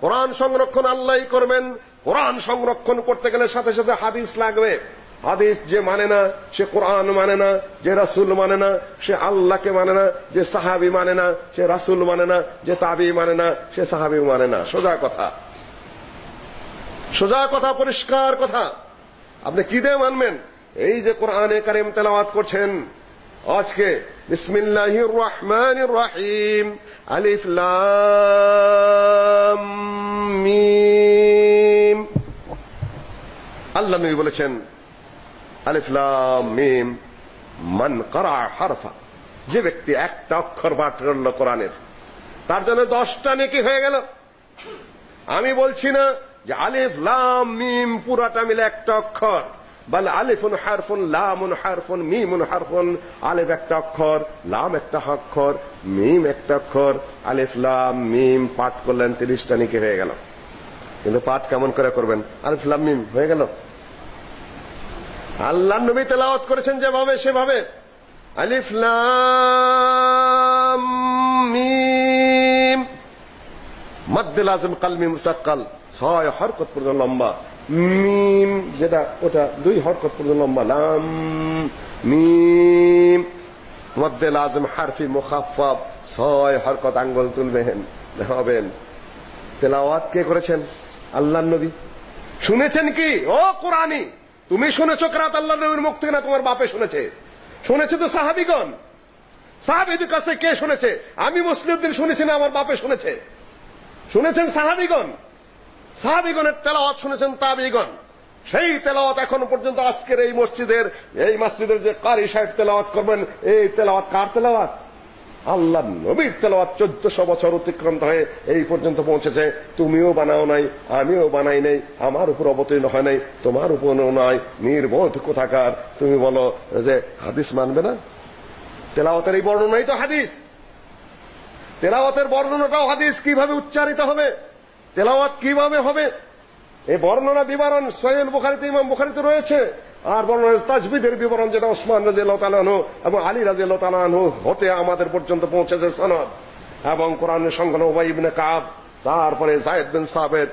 কোরআন সংরক্ষণ আল্লাহই করবেন। কোরআন সংরক্ষণ করতে গেলে সাথে সাথে হাদিস লাগবে। হাদিস যে মানে না, সে কোরআন মানে না, যে রাসূল মানে না, সে আল্লাহকে মানে না, যে সাহাবি মানে না, সে রাসূল মানে না, যে তাবি মানে না, সে সাহাবি মানে না। সোজা কথা। সোজা কথা, পরিষ্কার কথা। আপনি কি দিয়ে মানবেন? এই যে কোরআনে কারিম তেলাওয়াত করছেন আজকে বিসমিল্লাহির রহমানির রহিম আলিফ লাম মিম। আল্লাহ নবী বলেছেন, আলিফ লাম মিম, মান করা হারফা। যে ব্যক্তি একটা অক্ষর পাঠ করল কোরআনের, তার জন্য দশটা নেকি হয়ে গেল। আমি বলছি না যে আলিফ লাম মিম পুরাটা মিলে একটা অক্ষর। বল আলিফুন হারফুন লামুন হারফুন মিমুন হারফুন আলিফ একটা অক্ষর, লাম একটা অক্ষর, মিম একটা অক্ষর, আলিফ, লাম, মিম পাঠ করলেন তিরিশটা নিকে হয়ে গেল। কিন্তু পাঠ কেমন করে করবেন? আলিফ, লাম, মিম হয়ে গেল? আল্লাহ নবী তেলাওয়াত করেছেন যেভাবে, সেভাবে। আলিফ, লাম, মিম। মদ্দে লাজম কালমি মুসাক্কাল। ছয় হরকত পর্যন্ত লম্বা। মিম, যেটা, ওটা দুই হরকত পর্যন্ত লম্বা, লাম, মিম। মদ্দে লাজম, হারফি মুখাফফাব ছয় হরকত আঙ্গুল তুলবেন হবেন তেলাওয়াত কে করেছেন? আল্লাহ নবী। শুনেছেন কি? ও কোরআনী, তুমি শুনেছো কেরাত আল্লাহ নবীর মুখ থেকে না তোমার বাপে শুনেছে? শুনেছে তো সাহাবিগণ। সাহাবিদের কাছে কে শুনেছে? আমি মুসলিউদ্দিন শুনেছি না আমার বাপে শুনেছে। শুনেছেন সাহাবিগণ? সাহাবিগণের তেলাওয়াত শুনেছেন তাবিগণ সেই তেলাওয়াত এখন পর্যন্ত আজকের এই মসজিদের এই মসজিদের যে কারি সাহেব তেলাওয়াত করবেন, এই তেলাওয়াত কার তেলাওয়াত? আল্লাহ নবীর তেলাওয়াত চোদ্দশো বছর অতিক্রান্ত হয়ে এই পর্যন্ত পৌঁছেছে। তুমিও বানাও নাই, আমিও বানাই নাই, আমার উপর অবতীর্ণ হয় নাই, তোমার উপর নয়, নির্বোধ কোথাকার? তুমি বলো যে হাদিস মানবে না? তেলাওয়াতের এই বর্ণনাই তো হাদিস। তেলাওয়াতের বর্ণনাটাও হাদিস, কীভাবে উচ্চারিত হবে? তেলাওয়াত কীভাবে হবে? এই বর্ণনা বিবরণ সৈয়দ বুখারীতে, ইমাম বুখারীতে রয়েছে। আর বর্ণনা তাজবিদের বিবরণ যেটা ওসমান রাদিয়াল্লাহু তাআলা আনহু এবং আলী রাদিয়াল্লাহু তাআলা আনহু হতে আমাদের পর্যন্ত পৌঁছেছে সনদ। এবং কোরআনের সংকলন উবাই ইবনে কাব, তারপরে যায়েদ বিন সাবিত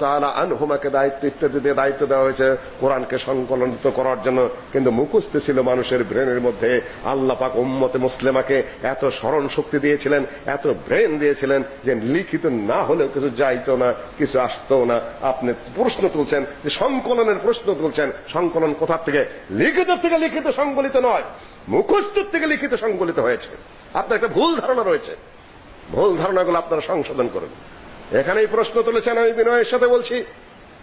তাআলা আনহুমাকে দায়িত্ব দায়িত্ব দেওয়া হয়েছে। কোরআনকে সংকলনিত করার জন্য। কিন্তু মুখস্থ ছিল মানুষের ব্রেনের মধ্যে। আল্লাহ পাক উম্মতে মুসলিমাকে এত স্মরণ শক্তি দিয়েছিলেন, এত ব্রেন দিয়েছিলেন যে লিখিত না হলেও কিছু যাইতো না, কিছু আসতো না। আপনি প্রশ্ন তুলছেন, যে সংকলনের প্রশ্ন তুলছেন, সংকলন কোথা থেকে? লিখিত থেকে লিখিত সংকলিত নয়। মুখস্থ থেকে লিখিত সংকলিত হয়েছে। আপনার একটা ভুল ধারণা রয়েছে। ভুল ধারণাগুলো আপনারা সংশোধন করুন। এখানেই প্রশ্ন তুলেছেন আমি বিনয়ের সাথে বলছি।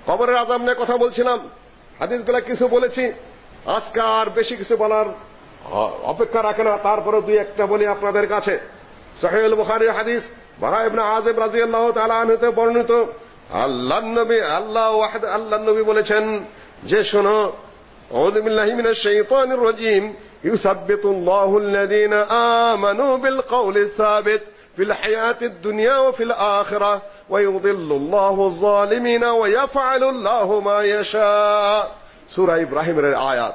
কবরের আজাম নিয়ে কথা বলছিলাম। হাদিসগুলো কিছু বলেছি। আজকে আর বেশি কিছু বলার অপেক্ষা রাখে না। তারপরে দুই একটা বলি আপনাদের কাছে। সহিহুল বুখারি হাদিস, বারা ইবনে আজেব রাজি আল্লাহ আনহুতে বর্ণিত। আল্লাহ নবী, আল্লাহ ওয়াহদ, আল্লাহ নবী বলেছেন যে শোনো, আউযু আমানু বিল কৌলিস في الحياة الدنيا وفي الآخرة ويضل الله الظالمين ويفعل الله ما يشاء سورة إبراهيم الآيات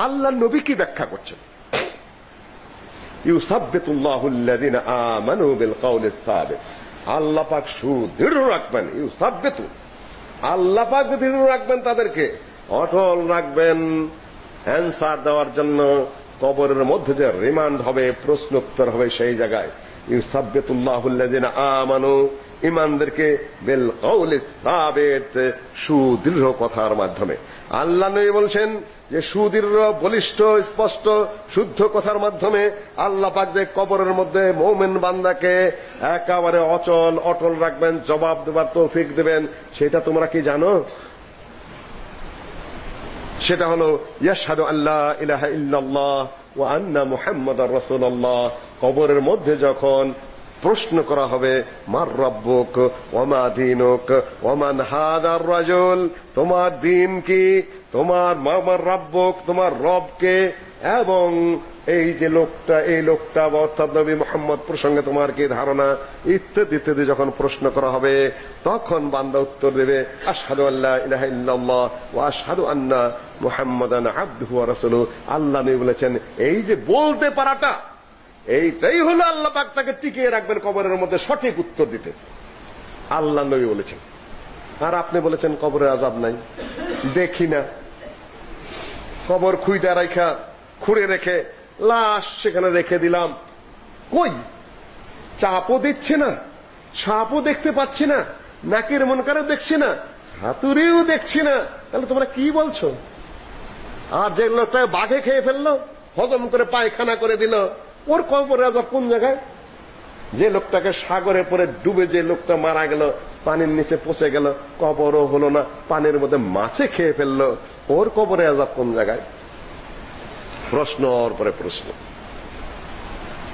আল্লাহ নবী কি ব্যাখ্যা করছেন ইউসাব্বিতু আল্লাহু আল্লাযিনা আমানু বিল কওলি সাবিত আল্লাহ পাক সুদৃঢ় রাখবেন ইউসাব্বিতু আল্লাহ পাক দৃঢ় রাখবেন তাদেরকে অটল রাখবেন অ্যানসার দেওয়ার জন্য কবরের মধ্যে যে রিমান্ড হবে প্রশ্ন উত্তর হবে সেই জায়গায় ইউসাব্বিতু আল্লাযিনা আমানু ইমানদেরকে বিল কওলি সাবিত, সুদৃঢ় কথার মাধ্যমে। আল্লাহ নবী বলছেন যে সুদৃঢ়, বলিষ্ঠ, স্পষ্ট, শুদ্ধ কথার মাধ্যমে আল্লাহ পাক যে কবরের মধ্যে মুমিন বান্দাকে একেবারে অচল, অটল রাখবেন, জবাব দেবার তৌফিক দেবেন, সেটা তোমরা কি জানো? সেটা হলো, ইয়াশহাদু আল্লাহ ইলাহা ইল্লাল্লাহ ওয়া আন্না মুহাম্মাদার রাসূলুল্লাহ। কবরের মধ্যে যখন প্রশ্ন করা হবে, মার রব্বুক ওমা দিনুক ওমান হাদার রাজুল, তোমার দিন কি? তোমার মামার রব্বুক, তোমার রবকে? এবং এই যে লোকটা, এই লোকটা, অর্থাৎ নবী মোহাম্মদ প্রসঙ্গে তোমার কি ধারণা? ইত্যাদি ইত্যাদি যখন প্রশ্ন করা হবে, তখন বান্দা উত্তর দেবে, আশহাদু আল্লাহ ইলাহা ওয়া আশহাদু আন্না মুহাম্মাদান আবদুহু ওয়া রাসূলুহু। আল্লাহ নবী বলেছেন, এই যে বলতে পারাটা, এইটাই হলো আল্লাহ পাক তাকে টিকিয়ে রাখবেন কবরের মধ্যে সঠিক উত্তর দিতে। আল্লাহ নবী বলেছেন। আর আপনি বলেছেন, কবরের আজাব নাই। দেখি না। কবর খুইদা রাখা খুঁড়ে রেখে, লাশ সেখানে রেখে দিলাম। কই? চাপও দিচ্ছে না, সাপও দেখতে পাচ্ছি না, নাকের মনকারও দেখছি না, হাতুড়িও দেখছি না। তাহলে তোমরা কি বলছো? আর যে লোকটা বাঘে খেয়ে ফেলল, হজম করে পায়খানা করে দিল, ওর কবর আজাব কোন জায়গায়? যে লোকটাকে সাগরে পরে ডুবে যে লোকটা মারা গেল, পানির নিচে পচে গেল, কবরও হলো না, পানির মধ্যে মাছে খেয়ে ফেলল, ওর কবরে আজাব কোন জায়গায়? প্রশ্ন ওর পরে প্রশ্ন।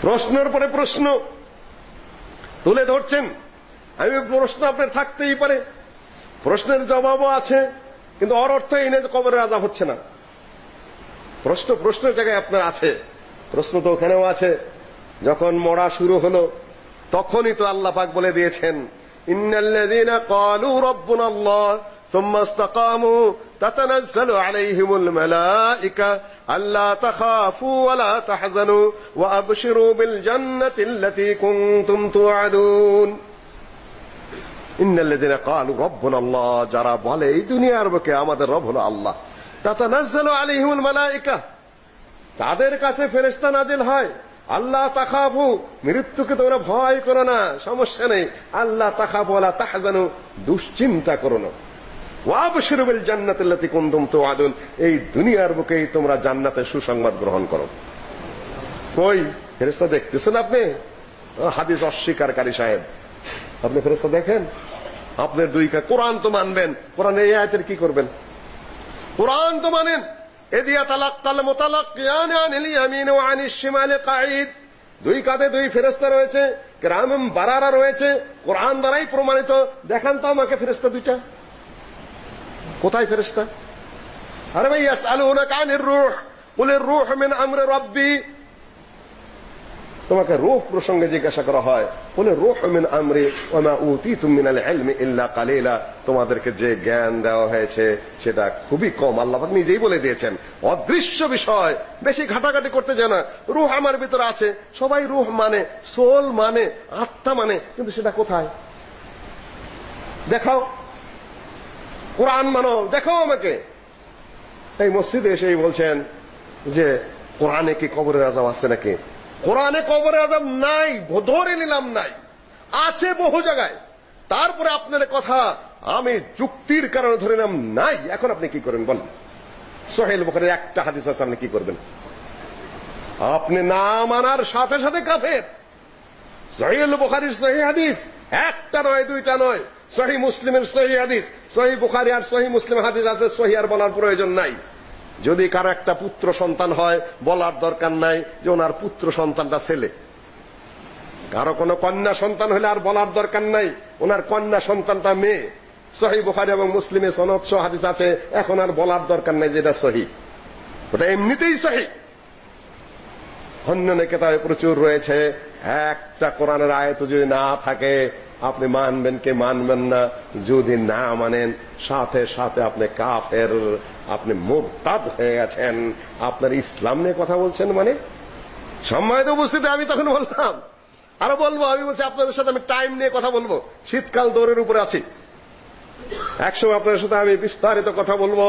প্রশ্নের পরে প্রশ্ন। তুলে ধরছেন। আমি প্রশ্ন আপনার থাকতেই পারে। প্রশ্নের জবাবও আছে, কিন্তু অর অর্থ এই না যে কবরের আজাব হচ্ছে না। প্রশ্ন প্রশ্নের জায়গায় আপনার আছে প্রশ্ন তো ওখানেও আছে যখন মরা শুরু হলো তখনই তো আল্লাহ পাক বলে দিয়েছেন ইন্নাল্লাযীনা ক্বালু রাব্বুনা আল্লাহ ثم استقاموا تتنزل عليهم الملائكة ألا تخافوا ولا تحزنوا وأبشروا بالجنة التي كنتم توعدون إن الذين قالوا ربنا الله যারা বলে এই দুনিয়ার বুকে আমাদের রব হলো আল্লাহ তাতানাজ্জালু আলাইহিমুল মালায়েকা তাদের কাছে ফেরেশতা নাজিল হয়, আল্লাহ তাখাফু, মৃত্যুকে তোমরা ভয় করো না, সমস্যা নেই। আল্লাহ তাখাফু আলা তাহজানু, দুশ্চিন্তা করো না। ওয়াবশিরু বিল জান্নাতিল্লাতি কুনতুম তুআদুন এই দুনিয়ার বুকেই তোমরা জান্নাতের সুসংবাদ গ্রহণ করো। কই, ফেরেশতা দেখতেছেন আপনি? হাদিস অস্বীকারী সাহেব। আপনি ফেরেশতা দেখেন? আপনার দুই কোরআন তো মানবেন। কোরআন এই আয়াতের কি করবেন? কোরআন তো মানেন এদিয়া তালাক্কাল মুতালাক্কিয়ান আনিল ইয়ামিন ওয়া আনিশ শিমালি কাঈদ দুই কাঁধে দুই ফেরেশতা রয়েছে কেরামম বারারা রয়েছে কোরআন দ্বারাই প্রমাণিত দেখান তো আমাকে ফেরেশতা দুইটা কোথায় ফেরেশতা আরে ভাই ইয়াসআলুনাকা আনির রূহ বলে রূহ মিন আমরি রাব্বি তোমাকে রূহ প্রসঙ্গে জিজ্ঞাসা করা হয় বলে রূহ মিন আমরি ওয়া মা উতিতুম মিনাল ইল্লা কালিলা। তোমাদেরকে যে জ্ঞান দেওয়া হয়েছে, সেটা খুবই কম। আল্লাহ পাক নিজেই বলে দিয়েছেন, অদৃশ্য বিষয়, বেশি ঘাটাঘাটি করতে জানা রূহ আমার ভিতরে আছে। সবাই রূহ মানে সোল মানে আত্মা মানে কিন্তু সেটা কোথায়? দেখাও। কোরআন মানো, দেখাও আমাকে। এই মসজিদে এসেই বলছেন যে, কোরআনে কি কবরের আজাব আছে নাকি? কোরআনে কবরে আজাব নাই, ধরে নিলাম নাই, আছে বহু জায়গায়। তারপরে আপনার কথা আমি যুক্তির কারণে ধরে নিলাম নাই, এখন আপনি কি করেন বলেন? সোহেল বুখারীর একটা হাদিস আছে, আপনি কি করবেন? আপনি না মানার সাথে সাথে কাফের। সহিহুল বুখারীর সহিহ হাদিস, একটা নয়, দুইটা নয়। সহি মুসলিমের সহি হাদিস সহি বুখারী আর সহি মুসলিম হাদিস আছে সহি আর বলার প্রয়োজন নাই। যদি কারও একটা পুত্র সন্তান হয়, বলার দরকার নাই যে ওনার পুত্র সন্তানটা ছেলে। কারও কোনো কন্যা সন্তান হলে আর বলার দরকার নাই, ওনার কন্যা সন্তানটা মেয়ে। সহি বুখারী এবং মুসলিমে সনদ হাদিস আছে, এখন আর বলার দরকার নেই যে এটা সহি। ওটা এমনিতেই সহি। অন্যান্য কেতাবে প্রচুর রয়েছে, একটা কোরআনের আয়াত যদি না থাকে, আপনি মানবেন কে মানবেন না, যদি না মানেন, সাথে সাথে আপনি কাফের আপনি মুরতাদ হয়ে গেছেন আপনার ইসলাম নিয়ে কথা বলছেন মানে? সম্মানিত উপস্থিতি, আমি তখন বললাম, আরও বলব, আমি বলছি, আপনাদের সাথে আমি টাইম নিয়ে কথা বলব। শীতকাল দৌড়ের উপরে আছি। একসময় আপনার সাথে আমি বিস্তারিত কথা বলব।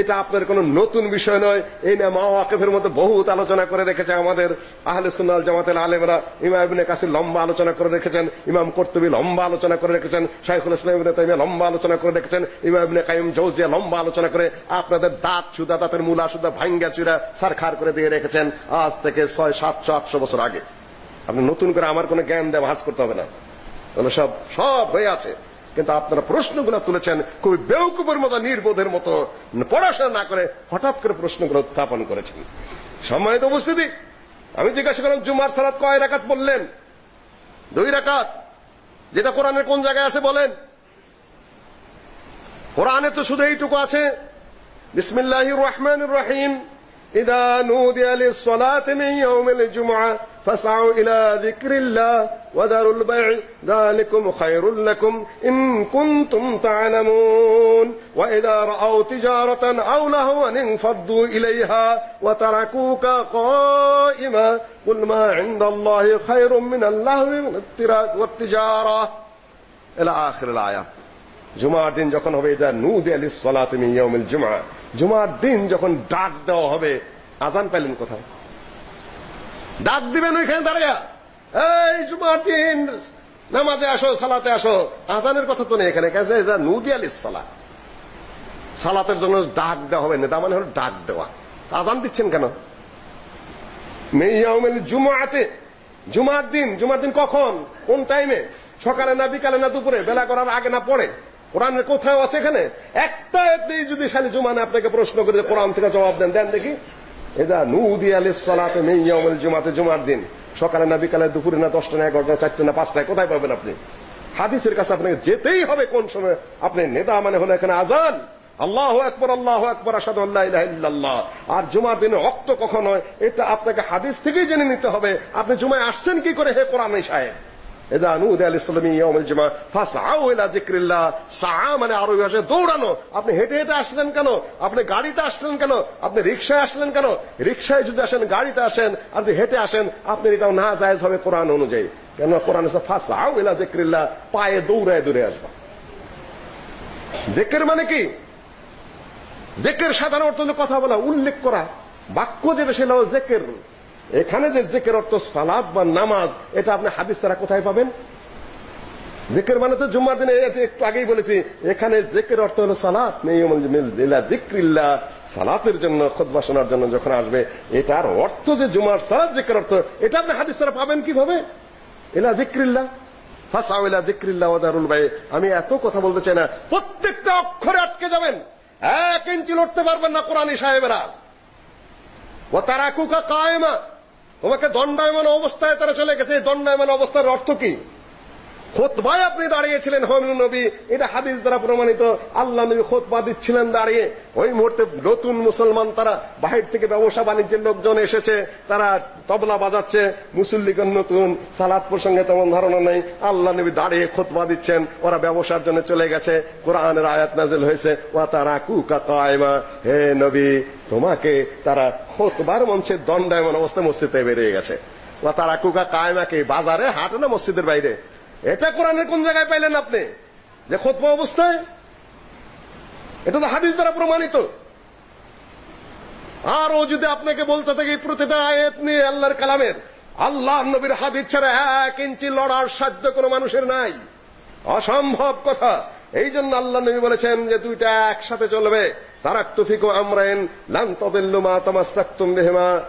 এটা আপনার কোনো নতুন বিষয় নয়। এই নিয়ে মা ওয়াকিফের মধ্যে বহুত আলোচনা করে রেখেছে আমাদের আহলে সুন্নাল জামাতের আলেমরা। ইমাম ইবনে কাসির লম্বা আলোচনা করে রেখেছেন। ইমাম কর্তুবী লম্বা আলোচনা করে রেখেছেন। শাইখুল ইসলাম ইবনে তাইমিয়া লম্বা আলোচনা করে রেখেছেন। ইমাম ইবনে কাইয়ুম জৌজিয়া লম্বা আলোচনা করে আপনাদের দাঁত সুদা, দাঁতের মূলা সুদা ভাঙ্গা চুরা সারখার করে দিয়ে রেখেছেন আজ থেকে ছয় সাতশো আটশো বছর আগে। আপনি নতুন করে আমার কোনো জ্ঞান দেওয়া ভাস করতে হবে না। সব সব হয়ে আছে। কিন্তু আপনারা প্রশ্নগুলো তুলেছেন খুবই বেউকুবের মতো, নির্বোধের মতো, পড়াশোনা না করে হঠাৎ করে প্রশ্নগুলো উত্থাপন করেছেন। সম্মানিত উপস্থিতি, আমি জিজ্ঞাসা করলাম, জুমার সালাত কয় রাকাত বললেন দুই রাকাত। যেটা কোরআনের কোন জায়গায় আছে বলেন? কোরআনে তো শুধু এইটুকু আছে। বিসমিল্লাহির রহমানির রহিম। إذا نودي للصلاة من يوم الجمعة فاسعوا إلى ذكر الله وذروا البيع. ذلكم خير لكم إن كنتم تعلمون. وإذا رأوا تجارة أو لهوا انفضوا إليها وتركوك قائما. قل ما عند الله خير من اللهو والتجارة. إلى آخر الآية. جمعة دين جكن هو إذا نودي للصلاة من يوم الجمعة. জুমার দিন যখন ডাক দেওয়া হবে, আজান পেলেন কোথায়? ডাক দিবেন ওইখানে দাঁড়িয়ে এই জুমার দিন, নামাজে আসো, সালাতে আসো। আজানের কথা তো নেই এখানে। কাছে এটা নুদি আলি সালা সালাতের জন্য ডাক দেওয়া হবে নেতা মানে হলো ডাক দেওয়া। আজান দিচ্ছেন কেন? মেয়াউমিল জুমাতে জুমার দিন জুমার দিন কখন? কোন টাইমে সকালে না বিকালে না দুপুরে? বেলা করার আগে না পরে? কোরআনের কোথাও আছে এখানে? একটা যদি শালি জুমানে আপনাকে প্রশ্ন করে কোরআন থেকে জবাব দেন দেন দেখি। এদা নুদি আলিস সালাতে মিন ইয়াউমিল জুমাতে জুমার দিন। সকালে না, বিকালে, দুপুরে না, দশটা না, এগারোটা চারটে না পাঁচটায় কোথায় পাবেন আপনি? হাদিসের কাছে আপনাকে যেতেই হবে কোন সময়। আপনি নেতা মানে হলো এখানে আজান। আল্লাহু আকবার আল্লাহু আকবার, আশহাদু আল্লা ইলাহা ইল্লাল্লাহ। আর জুমার দিনে ওয়াক্ত কখন হয় এটা আপনাকে হাদিস থেকেই জেনে নিতে হবে। আপনি জুমায় আসছেন কি করে? হে কোরআন সাহেব। إذا نودي للسلم يوم الجمعة فاسعوا إلى ذكر الله سعى মানে আরবি ভাষায় দৌড়ানো আপনি হেঁটে হেঁটে আসলেন কেন আপনি গাড়িতে আসলেন কেন আপনি রিকশায় আসলেন কেন রিকশায় যদি আসেন গাড়িতে আসেন আর যদি হেঁটে আসেন আপনি এটাও না জায়েজ হবে কোরআন অনুযায়ী কেন কোরআন এসে ফাসাও ইলা যিকরিল্লাহ পায়ে দৌড়ায় দৌড়ে আসবা জিকির মানে কি জিকির সাধারণ অর্থ কথা বলা উল্লেখ করা বাক্য যেটা সেটা হলো জিকির এখানে যে জিকির অর্থ সালাত বা নামাজ, এটা আপনি হাদিস ছাড়া কোথায় পাবেন? জিকির মানে তো জুম্মার দিনে একটু আগেই বলেছি, এখানে জিকির অর্থ হলো সালাত। সালাতের জন্য, খুতবা শোনার জন্য যখন আসবে, এটার অর্থ যে জুমার সালাত, জিকির অর্থ, এটা আপনি হাদিস ছাড়া পাবেন কীভাবে? ইলা যিকরিল্লাহ ফাসাউ ইলা যিকরিল্লাহ ওয়া দারুল বাই। আমি এত কথা বলতে চাই না, প্রত্যেকটা অক্ষরে আটকে যাবেন। এক ইঞ্চি লড়তে পারবেন না কোরআনী সাহেবেরা। ও তারাকুকা কায়েমা। তোমাকে দণ্ডায়মান অবস্থায় তারা চলে গেছে। এই দণ্ডায়মান অবস্থার অর্থ কি? খোতবায় আপনি দাঁড়িয়েছিলেন হমিন নবী। এটা হাদিস দ্বারা প্রমাণিত। আল্লাহ নবী খোতবা দিচ্ছিলেন দাঁড়িয়ে। ওই মুহূর্তে নতুন মুসলমান তারা বাহির থেকে ব্যবসা বাণিজ্যের লোকজন এসেছে, তারা তবলা বাজাচ্ছে, মুসল্লিগণ নতুন সালাত প্রসঙ্গে তেমন ধারণা নেই। আল্লাহ নবী দাঁড়িয়ে খোতবা দিচ্ছেন, ওরা ব্যবসার জন্য চলে গেছে। কোরআনের আয়াত নাজিল হয়েছে, ওয়া তারা কুকা কায়মা হে নবী, তোমাকে তারা খোতবার মঞ্চে দণ্ডায়মান অবস্থায় মসজিদে বেরিয়ে গেছে। তারা কুকা কায়মাকে বাজারে হাটে না মসজিদের বাইরে? এটা কোরআনের কোন জায়গায় পাইলেন আপনি? যে খোতবা অবস্থায়? এটা তো হাদিস দ্বারা প্রমাণিত। আর ও যদি আপনাকে বলতে থাকে প্রতিটা আয়াত নিয়ে আল্লাহর কালামের, আল্লাহ নবীর হাদিস ছাড়া এক ইঞ্চি লড়ার সাধ্য কোনো মানুষের নাই। অসম্ভব কথা। এই জন্য আল্লাহ নবী বলেছেন যে দুইটা একসাথে চলবে। তারাক্তু ফিকু আমরাইন, লান তাদিল্লু মা বিহিমা।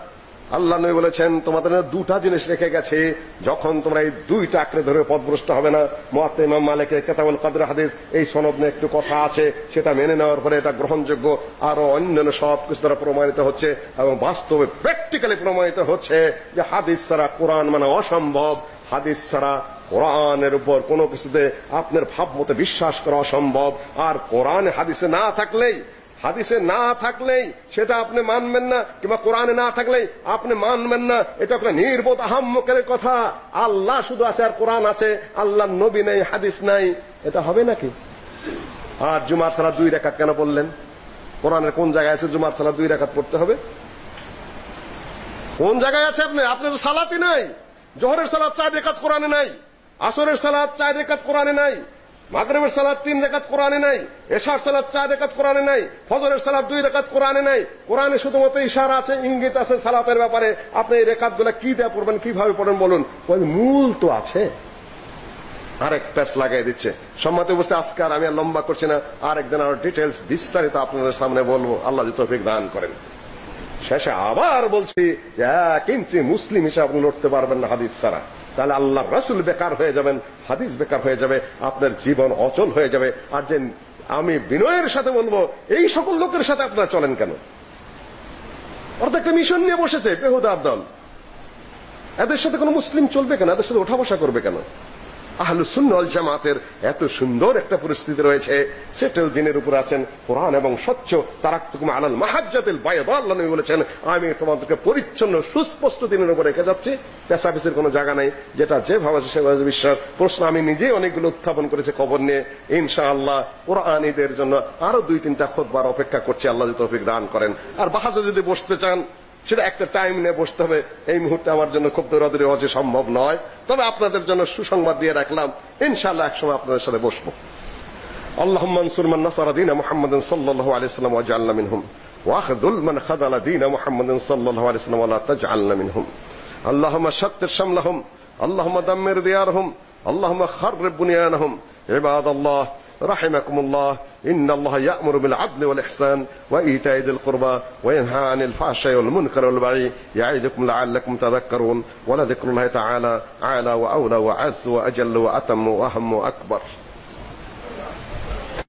আল্লাহ নবী বলেছেন, তোমাদের দুটা জিনিস রেখে গেছে, যখন তোমরা এই দুইটা আঁকড়ে ধরে পথভ্রষ্ট হবে না। মুয়াত্তা ইমাম মালিকের কিতাবুল কদর হাদিস, এই সনদ নিয়ে একটু কথা আছে, সেটা মেনে নেওয়ার পরে এটা গ্রহণযোগ্য। আরও অন্যান্য সব কিছু দ্বারা প্রমাণিত হচ্ছে এবং বাস্তবে প্র্যাকটিক্যালি প্রমাণিত হচ্ছে যে হাদিস ছাড়া কোরআন মানে অসম্ভব। হাদিস ছাড়া কোরআনের উপর কোনো কিছুতে আপনার ভাবমতে বিশ্বাস করা অসম্ভব। আর কোরআন হাদিসে না থাকলেই হাদিসে না থাকলেই সেটা আপনি মানবেন না, কিংবা কোরআনে না থাকলেই আপনি মানবেন না, এটা একটা নির্বোধ আহাম্মকের কথা। আল্লাহ শুধু আছে আর কোরআন আছে আল্লাহ নবী নেই, হাদিস নাই, এটা হবে নাকি? আর জুমার সালা দুই রাকাত কেন বললেন কোরআনের কোন জায়গায় আছে জুমার সালা দুই রাকাত পড়তে হবে? কোন জায়গায় আছে আপনি? আপনার সালাতই নাই। জোহরের সালাত চার রেখাত কোরআনে নাই। আসরের সালাত চার রেখাত কোরআনে নাই। মাগরিবের সালাত তিন রেখাত কোরআনে নাই, এশার সালাত চার রেখাত কোরআনে নাই, ফজরের সালাত দুই রেখাত কোরআনে নাই। কোরআনে শুধুমাত্র ইশারা আছে, ইঙ্গিত আছে সালাতের ব্যাপারে। আপনি এই রেখাতগুলো কি দিয়ে পড়বেন, কীভাবে পড়বেন বলুন। মূল তো আছে। আরেক প্যাস লাগাই দিচ্ছে। সম্মতি অবস্থায় আজকে আর আমি আর লম্বা করছি না। আরেকদিন আরও ডিটেলস বিস্তারিত আপনাদের সামনে বলব। আল্লাহ তৌফিক দান করেন। শেষে আবার বলছি যে এক ইঞ্চি মুসলিম হিসাবে আপনি লড়তে পারবেন না হাদিস ছাড়া। তাহলে আল্লাহ রাসুল বেকার হয়ে যাবেন, হাদিস বেকার হয়ে যাবে, আপনার জীবন অচল হয়ে যাবে। আর যে আমি বিনয়ের সাথে বলব, এই সকল লোকের সাথে আপনারা চলেন কেন? অর্থাৎ একটা মিশন নিয়ে বসেছে, বেহুদা আবদল। এদের সাথে কোনো মুসলিম চলবে কেন? এদের সাথে ওঠা বসা করবে কেন? আহলুস সুন্নাহ জামাতের এত সুন্দর একটা পরিস্থিতি রয়েছে। সেটেল দিনের উপর আছেন কোরআন এবং স্বচ্ছ তারাক্তুকুম আলাল মাহাজ্জাতিল বায়দ আল্লাহ নবী বলেছেন, আমি তোমাদেরকে পরিচ্ছন্ন, সুস্পষ্ট দিনের উপর রেখে যাচ্ছি। পেশাপিসের কোনো জায়গা নাই। যেটা যেভাবে আছে সেভাবে বিশ্বাস। প্রশ্ন, আমি নিজেই অনেকগুলো উত্থাপন করেছি খবর নিয়ে। ইনশাআল্লাহ কোরআনীদের জন্য আরও দুই তিনটা খুতবার অপেক্ষা করছি। আল্লাহ যদি তৌফিক দান করেন। আর বাহাজে যদি বসতে চান সেটা একটা টাইম নিয়ে বসতে হবে এই মুহূর্তে আমার জন্য খুব দৌড়াদৌড়ি হওয়া সম্ভব নয় তবে আপনাদের জন্য সুসংবাদ দিয়ে রাখলাম ইনশাআল্লাহ একসময় আপনাদের সাথে বসবো اللهم انصر من نصر دين محمد صلى الله عليه وسلم واجعلنا منهم واخذل من خذل دين محمد صلى الله عليه وسلم ولا تجعلنا منهم اللهم شتت شملهم اللهم دمر ديارهم اللهم خرب بنيانهم عباد الله رحمكم الله. إن الله يأمر بالعدل والإحسان وإيتاء ذي القربى وينهى عن الفحشاء والمنكر والبغي يعظكم لعلكم تذكرون. ولذكر الله تعالى أعلى وأولى وعز وأجل وأتم وأهم وأكبر.